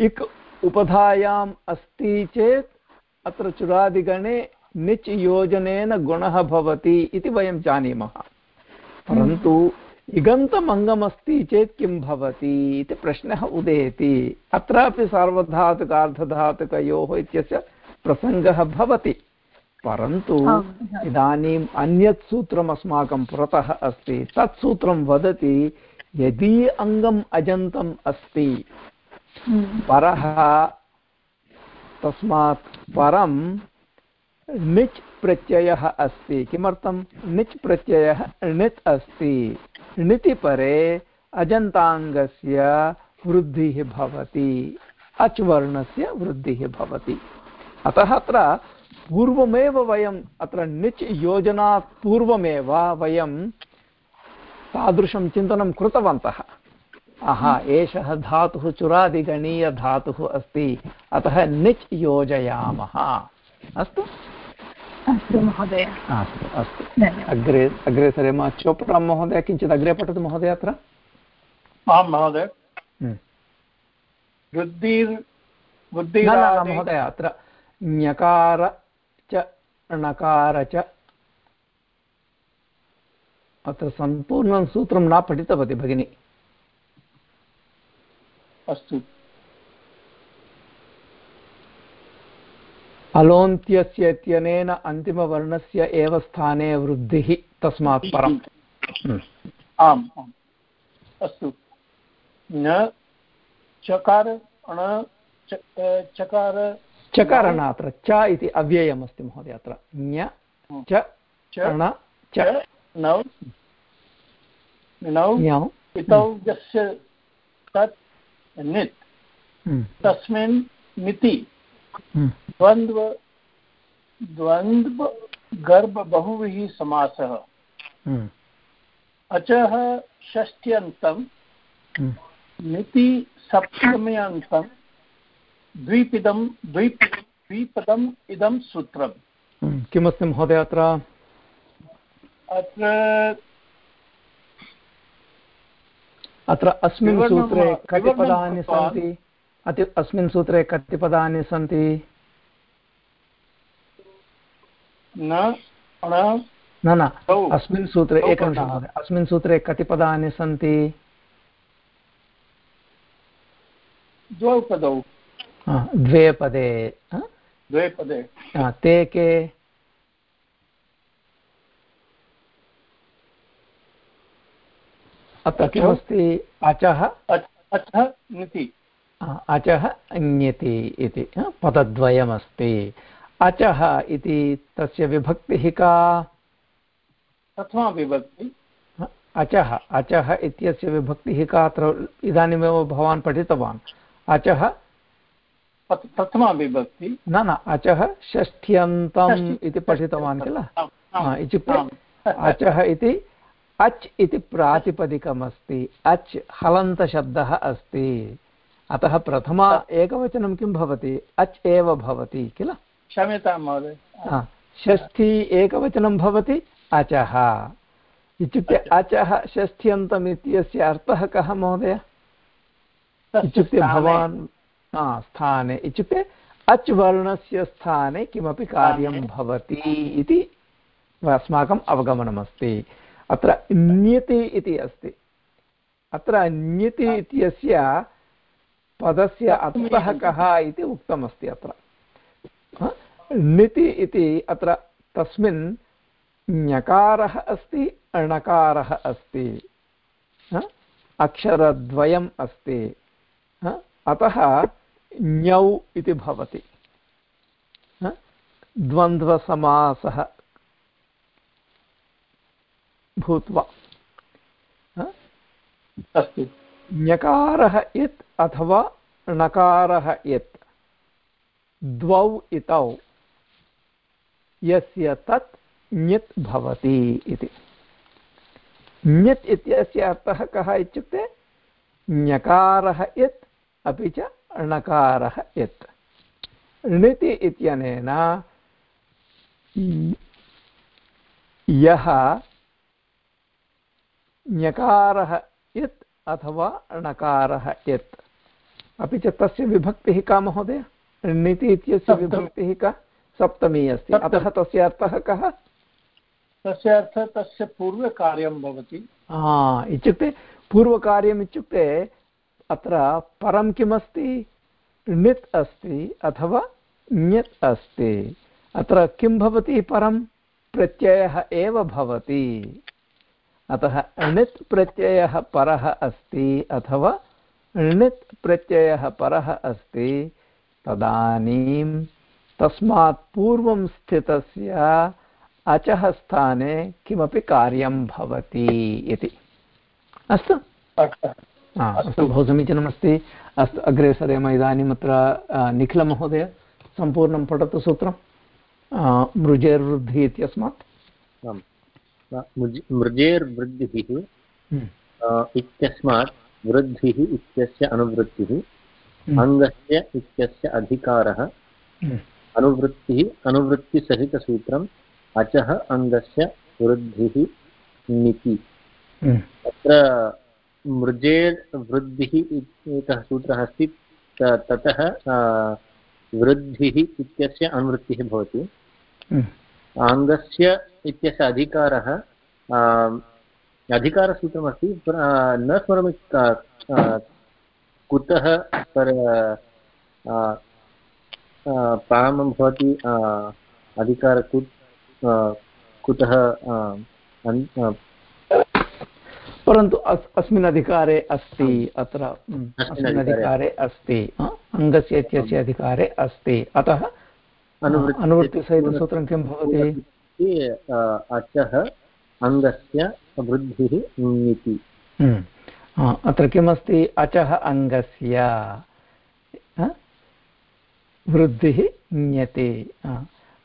इक् उपधायाम् अस्ति चेत् अत्र चुरादिगणे निच् योजनेन गुणः भवति इति वयं जानीमः। परन्तु इगन्तमङ्गमस्ति चेत् किं भवति इति प्रश्नः उदेति। अत्रापि सार्वधातुकार्धधातुकयोः इत्यस्य प्रसङ्गः भवति। परन्तु इदानीम् अन्यत् सूत्रम् अस्माकं पुरतः अस्ति। तत् सूत्रं वदति यदि अङ्गम् अजन्तम् अस्ति परः तस्मात् परं णिच् प्रत्ययः अस्ति। किमर्थं? णिच् प्रत्ययः णित् अस्ति। णिति परे अजन्ताङ्गस्य वृद्धिः भवति। अच् वर्णस्य वृद्धिः भवति। अतः अत्र पूर्वमेव वयम् अत्र णिच् योजनात् पूर्वमेव वयं तादृशं चिन्तनं कृतवन्तः। आहा, एषः धातुः चुरादिगणीयधातुः अस्ति। अतः णिच् योजयामः। अस्तु? अस्तु महोदय। अस्तु अस्तु। अग्रे अग्रे सरेम चोप्रा महोदय किञ्चित् अग्रे पठतु महोदय अत्र। आं महोदय। वृद्धिर् महोदय अत्र ञकार च णकार च। अत्र सम्पूर्णं सूत्रं न पठितवती भगिनी। अस्तु। अलोन्त्यस्य इत्यनेन अन्तिमवर्णस्य एव स्थाने वृद्धिः तस्मात् परम्। आम् आम्। अस्तु। न चकार चकार चकार न अत्र च इति अव्ययमस्ति महोदय अत्र। ञ च ण च। नौ नौ इतौ यस्य तत् नित्। हम्म। तस्मिन् निति हम्म। द्वन्द्व द्वन्द्व गर्भ बहुव्रीहि समासः। हम्म। अचः षष्ट्यन्तं निति सप्तम्यन्तं द्विपदं द्विप द्विपदम् इदं सूत्रम्। किमस्ति महोदय अत्र? अत्र अत्र अस्मिन् सूत्रे कति पदानि सन्ति? अस्मिन् सूत्रे कति पदानि सन्ति? न न अस्मिन् सूत्रे एकनिमिषं महोदय। अस्मिन् सूत्रे कति पदानि सन्ति? द्वौ पदौ द्वे पदे द्वे पदे। ते के? अत्र किमस्ति? अचः? अचः ङति अचः ङति इति पदद्वयमस्ति। अचः इति तस्य विभक्तिः का? प्रथमा विभक्ति? अचः अचः इत्यस्य विभक्तिः का? अत्र इदानीमेव भवान् पठितवान्। अचः? प्रथमा विभक्ति? न न अचः षष्ठ्यन्तम् इति पठितवान् किल? इत्युक्ते अचः इति अच् इति प्रातिपदिकमस्ति। अच् हलन्तशब्दः अस्ति। अतः प्रथमा एकवचनं किं भवति? अच् एव भवति किल? क्षम्यतां महोदय। षष्ठी एकवचनं भवति अचः। इत्युक्ते अचः। षष्ठ्यन्तम् इत्यस्य अर्थः कः महोदय? इत्युक्ते भवान् स्थाने। इत्युक्ते अच् वर्णस्य स्थाने किमपि कार्यं भवति इति अस्माकम् अवगमनमस्ति। अत्र ण्यति इति अस्ति। अत्र ण्यति इत्यस्य पदस्य अर्थः कः इति उक्तमस्ति अत्र। णिति इति अत्र तस्मिन् ञकारः अस्ति अणकारः अस्ति। अक्षरद्वयम् अस्ति। अतः ञौ इति भवति। द्वन्द्वसमासः भूत्वा। अस्तु। ञकारः इत् अथवा णकारः इत् द्वौ इतौ। यस्य तत् ञित् भवति इति। ञित् इत्यस्य अर्थः कः इत्युक्ते, ञकारः इत् अपि च णकारः इत् णिति इत्यनेन यः ञकारः इत् अथवा णकारः इत् अपि च तस्य विभक्तिः का महोदय? णिति इत्यस्य विभक्तिः का? सप्तमी अस्ति। अतः तस्य अर्थः कः? तस्य अर्थः तस्य पूर्वकार्यं भवति। इत्युक्ते पूर्वकार्यम् इत्युक्ते अत्र परं किमस्ति? णित् अस्ति अथवा ञत् अस्ति। अत्र किं भवति परं? प्रत्ययः एव भवति। अतः णित् प्रत्ययः परः अस्ति अथवा णित् प्रत्ययः परः अस्ति। तदानीं तस्मात् पूर्वं स्थितस्य अचः स्थाने किमपि कार्यं भवति इति। अस्तु? अस्तु। बहु समीचीनमस्ति। अस्तु अग्रे सरेम इदानीम् अत्र निखिलमहोदय सम्पूर्णं पठतु सूत्रं। मृजेर्वृद्धिः इत्यस्मात्। मृजेर्वृद्धिः इत्यस्मात् वृद्धिः इत्यस्य अनुवृत्तिः। अङ्गस्य इत्यस्य अधिकारः। अनुवृत्तिः अनुवृत्तिसहितसूत्रम् अचः अङ्गस्य वृद्धिः निति। तत्र मृजेर् वृद्धिः एकः सूत्रः अस्ति ततः वृद्धिः इत्यस्य अनुवृत्तिः भवति। अङ्गस्य इत्यस्य अधिकारः अधिकारसूत्रमस्ति न स्मरामि कुतः पर प्रारम्भं भवति अधिकार कुतः परन्तु अस् अस्मिन् अधिकारे अस्ति अत्र अस्मिन् अधिकारे अस्ति अङ्गस्य इत्यस्य अधिकारे अस्ति। अतः अनुवृत्तिसहितसूत्रं किं भवति? अचः अङ्गस्य वृद्धिः इति अत्र किमस्ति? अचः अङ्गस्य वृद्धिः ज्ञते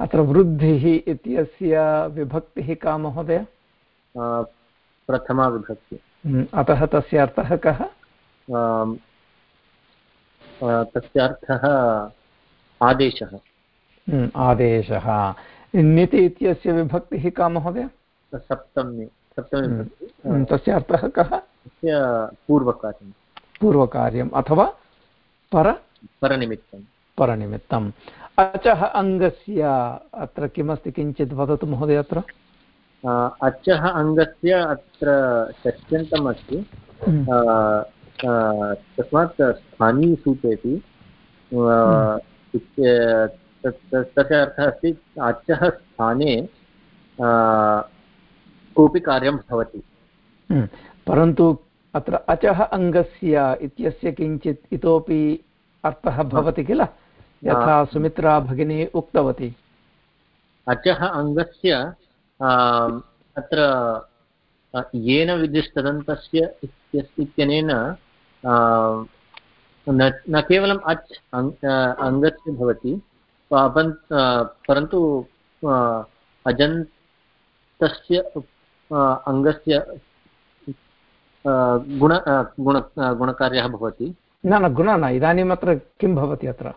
अत्र वृद्धिः इत्यस्य विभक्तिः का महोदय? प्रथमा विभक्ति। अतः तस्य अर्थः कः? तस्य अर्थः आदेशः। आदेशः। निति इत्यस्य विभक्तिः का महोदय? सप्तमी सप्तमी तस्य अर्थः कः? तस्य पूर्वकार्यं पूर्वकार्यम् अथवा पर परनिमित्तं परनिमित्तम्। अचः अङ्गस्य अत्र किमस्ति किञ्चित् वदतु महोदय अत्र? अचः अङ्गस्य अत्र षष्ट्यन्तम् अस्ति तस्मात् स्थानी सूचयति तस्य अर्थः अस्ति अचः स्थाने कोऽपि कार्यं भवति। परन्तु अत्र अचः अङ्गस्य इत्यस्य किञ्चित् इतोपि अर्थः भवति किल? यथा सुमित्रा भगिनी उक्तवती। अचः अङ्गस्य अत्र येन विधिस्तदन्तस्य इत्यनेन न केवलम् अच् अङ्गस्य भवति परन्तु अजन्तस्य अङ्गस्य गुण गुण गुणकार्यः भवति। न न गुण न इदानीम् अत्र किं भवति अत्र?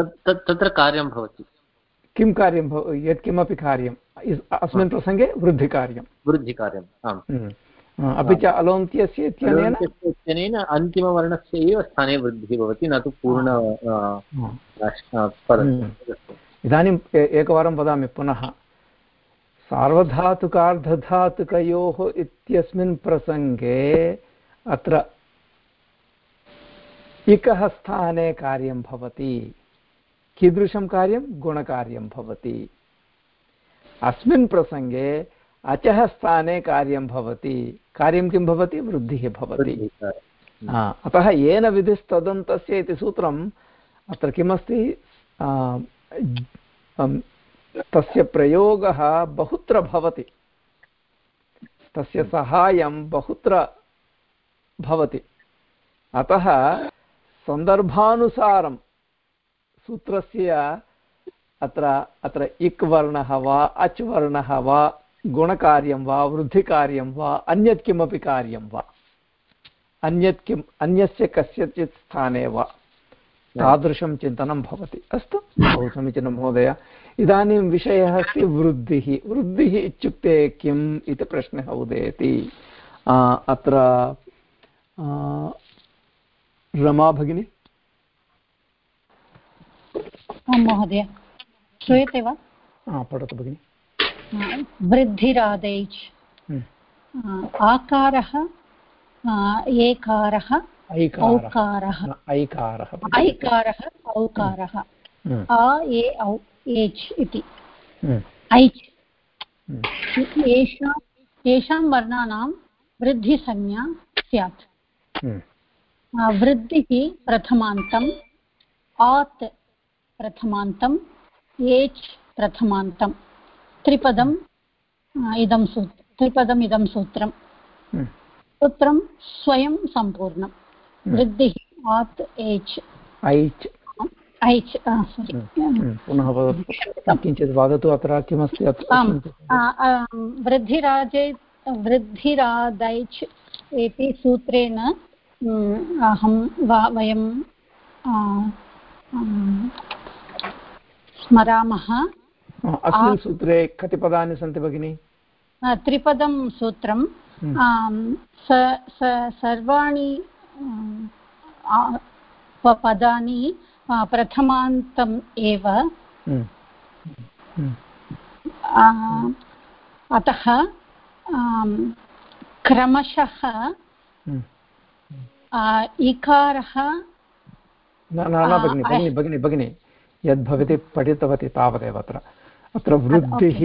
तत्र कार्यं भवति। किं कार्यं भव यत्किमपि कार्यम्? अस्मिन् प्रसङ्गे वृद्धिकार्यं वृद्धिकार्यम् आम्। हम्म। अपि च अलोन्त्यस्य इत्यनेन? अन्तिमवर्णस्य एव स्थाने वृद्धिः भवति न तु पूर्ण हम्म। इदानीम् एकवारं वदामि पुनः। सार्वधातुकार्धधातुकयोः इत्यस्मिन् प्रसङ्गे अत्र इकः स्थाने कार्यं भवति कीदृशं कार्यं? गुणकार्यं भवति। अस्मिन् प्रसङ्गे अचः स्थाने कार्यं भवति। कार्यं किं भवति? वृद्धिः भवति। अतः येन विधिस्तदन्तस्य इति सूत्रम् अत्र किमस्ति? तस्य प्रयोगः बहुत्र भवति। तस्य सहायं बहुत्र भवति। अतः सन्दर्भानुसारं सूत्रस्य अत्र अत्र इक् वर्णः वा अच् वर्णः वा गुणकार्यं वा वृद्धिकार्यं वा अन्यत् किमपि कार्यं वा अन्यत् किम् अन्यस्य कस्यचित् स्थाने वा। तादृशं चिन्तनं भवति। अस्तु बहु समीचीनं महोदय। इदानीं विषयः अस्ति वृद्धिः। वृद्धिः इत्युक्ते किम् इति प्रश्नः उदेति। अत्र रमा भगिनी? आं महोदय श्रूयते वा? पठतु भगिनि। वृद्धिरादैच्। हम्म। आकारः एकारः ऐकारः ऐकारः औकारः। हम्म। आ ए औ एच् इति। हम्म। ऐच्। येषां येषां वर्णानां वृद्धिसंज्ञा स्यात्। वृद्धिः प्रथमान्तम् आत् प्रथमान्तम् एच् प्रथमान्तं। त्रिपदम् इदं सू त्रिपदम् इदं सूत्रं। सूत्रं स्वयं सम्पूर्णं वृद्धिः आत् एच् ऐच् ऐच् पुनः वदतु किञ्चित् वदतु अत्र किमस्ति आम् वृद्धिराजे वृद्धिरादैच् इति सूत्रेण अहं वा वयं स्मरामः। अस्मिन् सूत्रे कति पदानि सन्ति भगिनि? त्रिपदं सूत्रं सर्वाणि पदानि प्रथमान्तम् एव। अतः क्रमशः इकारः न न भगिनि भगिनि भगिनि भगिनि यद्भवती पठितवती तावदेव अत्र। अत्र वृद्धिः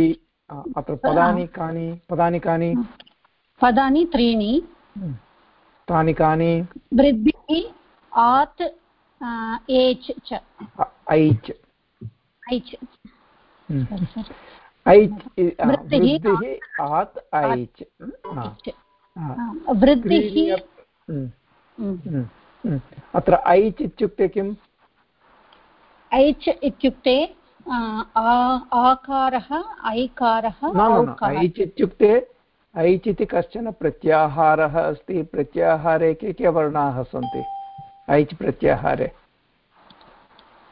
अत्र पदानि कानि पदानि कानि? पदानि त्रीणि। तानि कानि? वृद्धिः आत् एच् च। ऐच्। ऐच्। ऐच् वृद्धिः आत् ऐच्। वृद्धिः अत्र ऐच् इत्युक्ते किम्? ऐच् इत्युक्ते आकारः ऐकारः ऐच् इत्युक्ते ऐच् इति कश्चन प्रत्याहारः अस्ति प्रत्याहारे के के वर्णाः सन्ति? ऐच् प्रत्याहारे।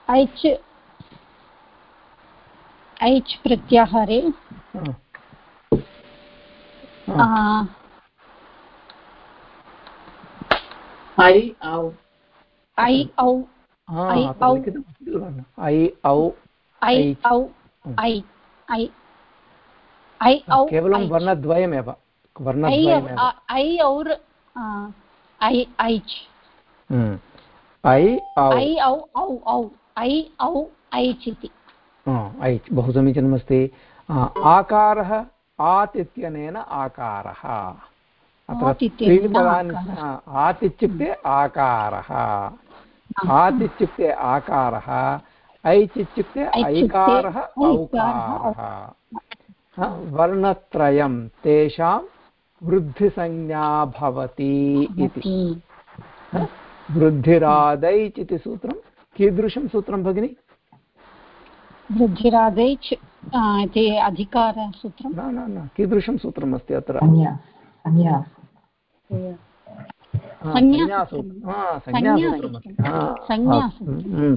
ऐच् ऐच् प्रत्याहारे? ऐ औ। ऐ औ। ऐ औ। ऐ औ ऐ औ ऐ ऐ औ केवलं वर्णद्वयमेव वर्णद्वयमेव ऐ और् ऐ ऐच् ऐ ऐ औ औ औ ऐ औ ऐच् इति ऐच् बहु समीचीनमस्ति आकारः आत् इत्यनेन आकारः अत्र त्रीणि पदानि आत् इत्युक्ते आकारः आत् इत्युक्ते आकारः ऐच् इत्युक्ते ऐकारः औकारः वर्णत्रयं तेषां वृद्धिसंज्ञा भवति इति। वृद्धिरादैच् इति सूत्रं कीदृशं सूत्रं भगिनि? वृद्धिरादैच् इति अधिकारसूत्रं? न न न कीदृशं सूत्रम् अस्ति अत्र?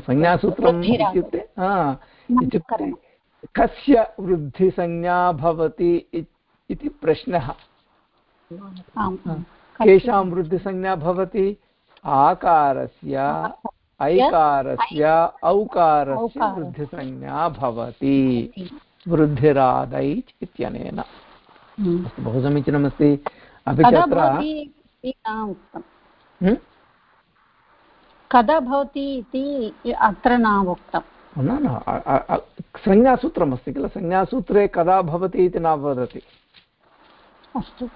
संज्ञासूत्रम् इत्युक्ते इत्युक्ते कस्य वृद्धिसंज्ञा भवति इति प्रश्नः। केषां वृद्धिसंज्ञा भवति? आकारस्य ऐकारस्य औकारस्य वृद्धिसंज्ञा भवति। वृद्धिरादैच् इत्यनेन। अस्तु बहु समीचीनमस्ति। अपि च अत्र कदा भवति इति अत्र न उक्तं। न न संज्ञासूत्रमस्ति किल? संज्ञासूत्रे कदा भवति इति न वदति। अस्तु।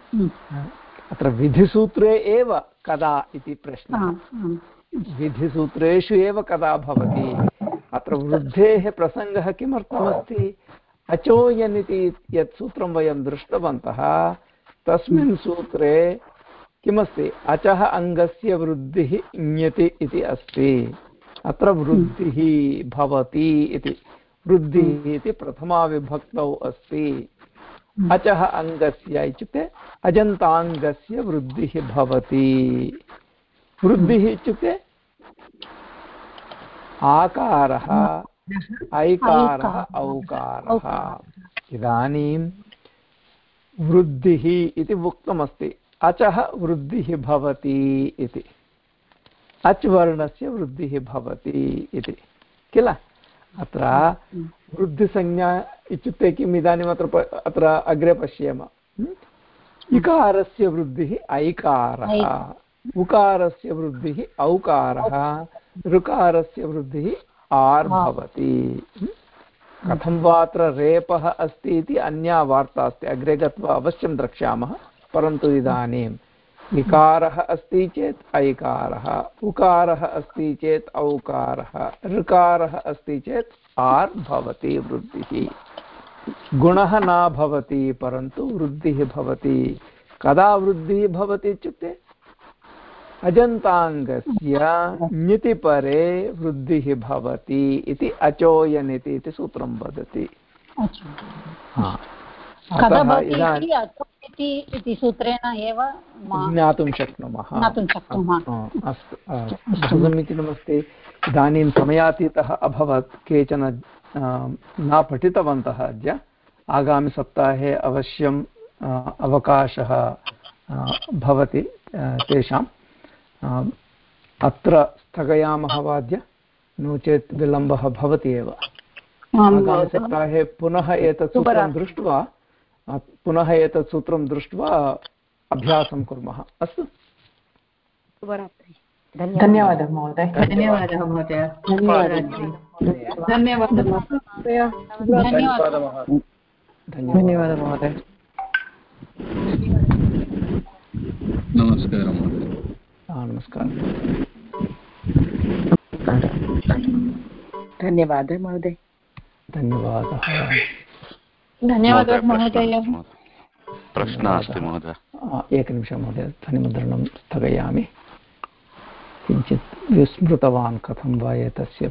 अत्र विधिसूत्रे एव कदा इति प्रश्नः। विधिसूत्रेषु एव कदा भवति? अत्र वृद्धेः प्रसङ्गः किमर्थमस्ति? अचोयन् इति यत् सूत्रं वयं दृष्टवन्तः तस्मिन् सूत्रे किमस्ति? अचः अङ्गस्य वृद्धिः ञति इति अस्ति। अत्र वृद्धिः भवति इति। वृद्धिः इति प्रथमाविभक्तौ अस्ति। अचः अङ्गस्य इत्युक्ते अजन्ताङ्गस्य वृद्धिः भवति। वृद्धिः इत्युक्ते आकारः ऐकारः औकारः। इदानीं वृद्धिः इति उक्तमस्ति। अचः वृद्धिः भवति इति। अच् वर्णस्य वृद्धिः भवति इति। किल? अत्र वृद्धिसंज्ञा इत्युक्ते किम् इदानीम् अत्र अत्र अग्रे पश्येम। इकारस्य वृद्धिः ऐकारः। उकारस्य वृद्धिः औकारः। ऋकारस्य वृद्धिः आर् भवति। कथं वा अत्र रेपः अस्ति इति अन्या वार्ता अस्ति। अग्रे गत्वा अवश्यं द्रक्ष्यामः। परन्तु इदानीं इकारः अस्ति चेत् ऐकारः उकारः अस्ति चेत् औकारः ऋकारः अस्ति चेत् आर् भवति वृद्धिः। गुणः न भवति परन्तु वृद्धिः भवति। कदा वृद्धिः भवति इत्युक्ते? अजन्ताङ्गस्य ञितिपरे वृद्धिः भवति इति अचोयनिति इति सूत्रं वदति। इति सूत्रेण एव ज्ञातुं शक्नुमः। अस्तु समीचीनमस्ति इदानीं समयातीतः अभवत् केचन न पठितवन्तः अद्य। आगामिसप्ताहे अवश्यं अवकाशः भवति तेषां अत्र स्थगयामः वाद्य नो चेत् विलम्बः भवति एव। आगामिसप्ताहे पुनः एतत् सूत्रं दृष्ट्वा पुनः एतत् सूत्रं दृष्ट्वा अभ्यासं कुर्मः। अस्तु। धन्यवादः महोदय। धन्यवादः। महोदय। धन्यवादः। धन्यवादः। महोदय। नमस्कारः महोदय। नमस्कारः। धन्यवादः महोदय। धन्यवादः। धन्यवादः महोदय प्रश्नः अस्ति महोदय। एकनिमिषं महोदय ध्वनिमुद्रणं स्थगयामि। किञ्चित् विस्मृतवान् कथं वा एतस्य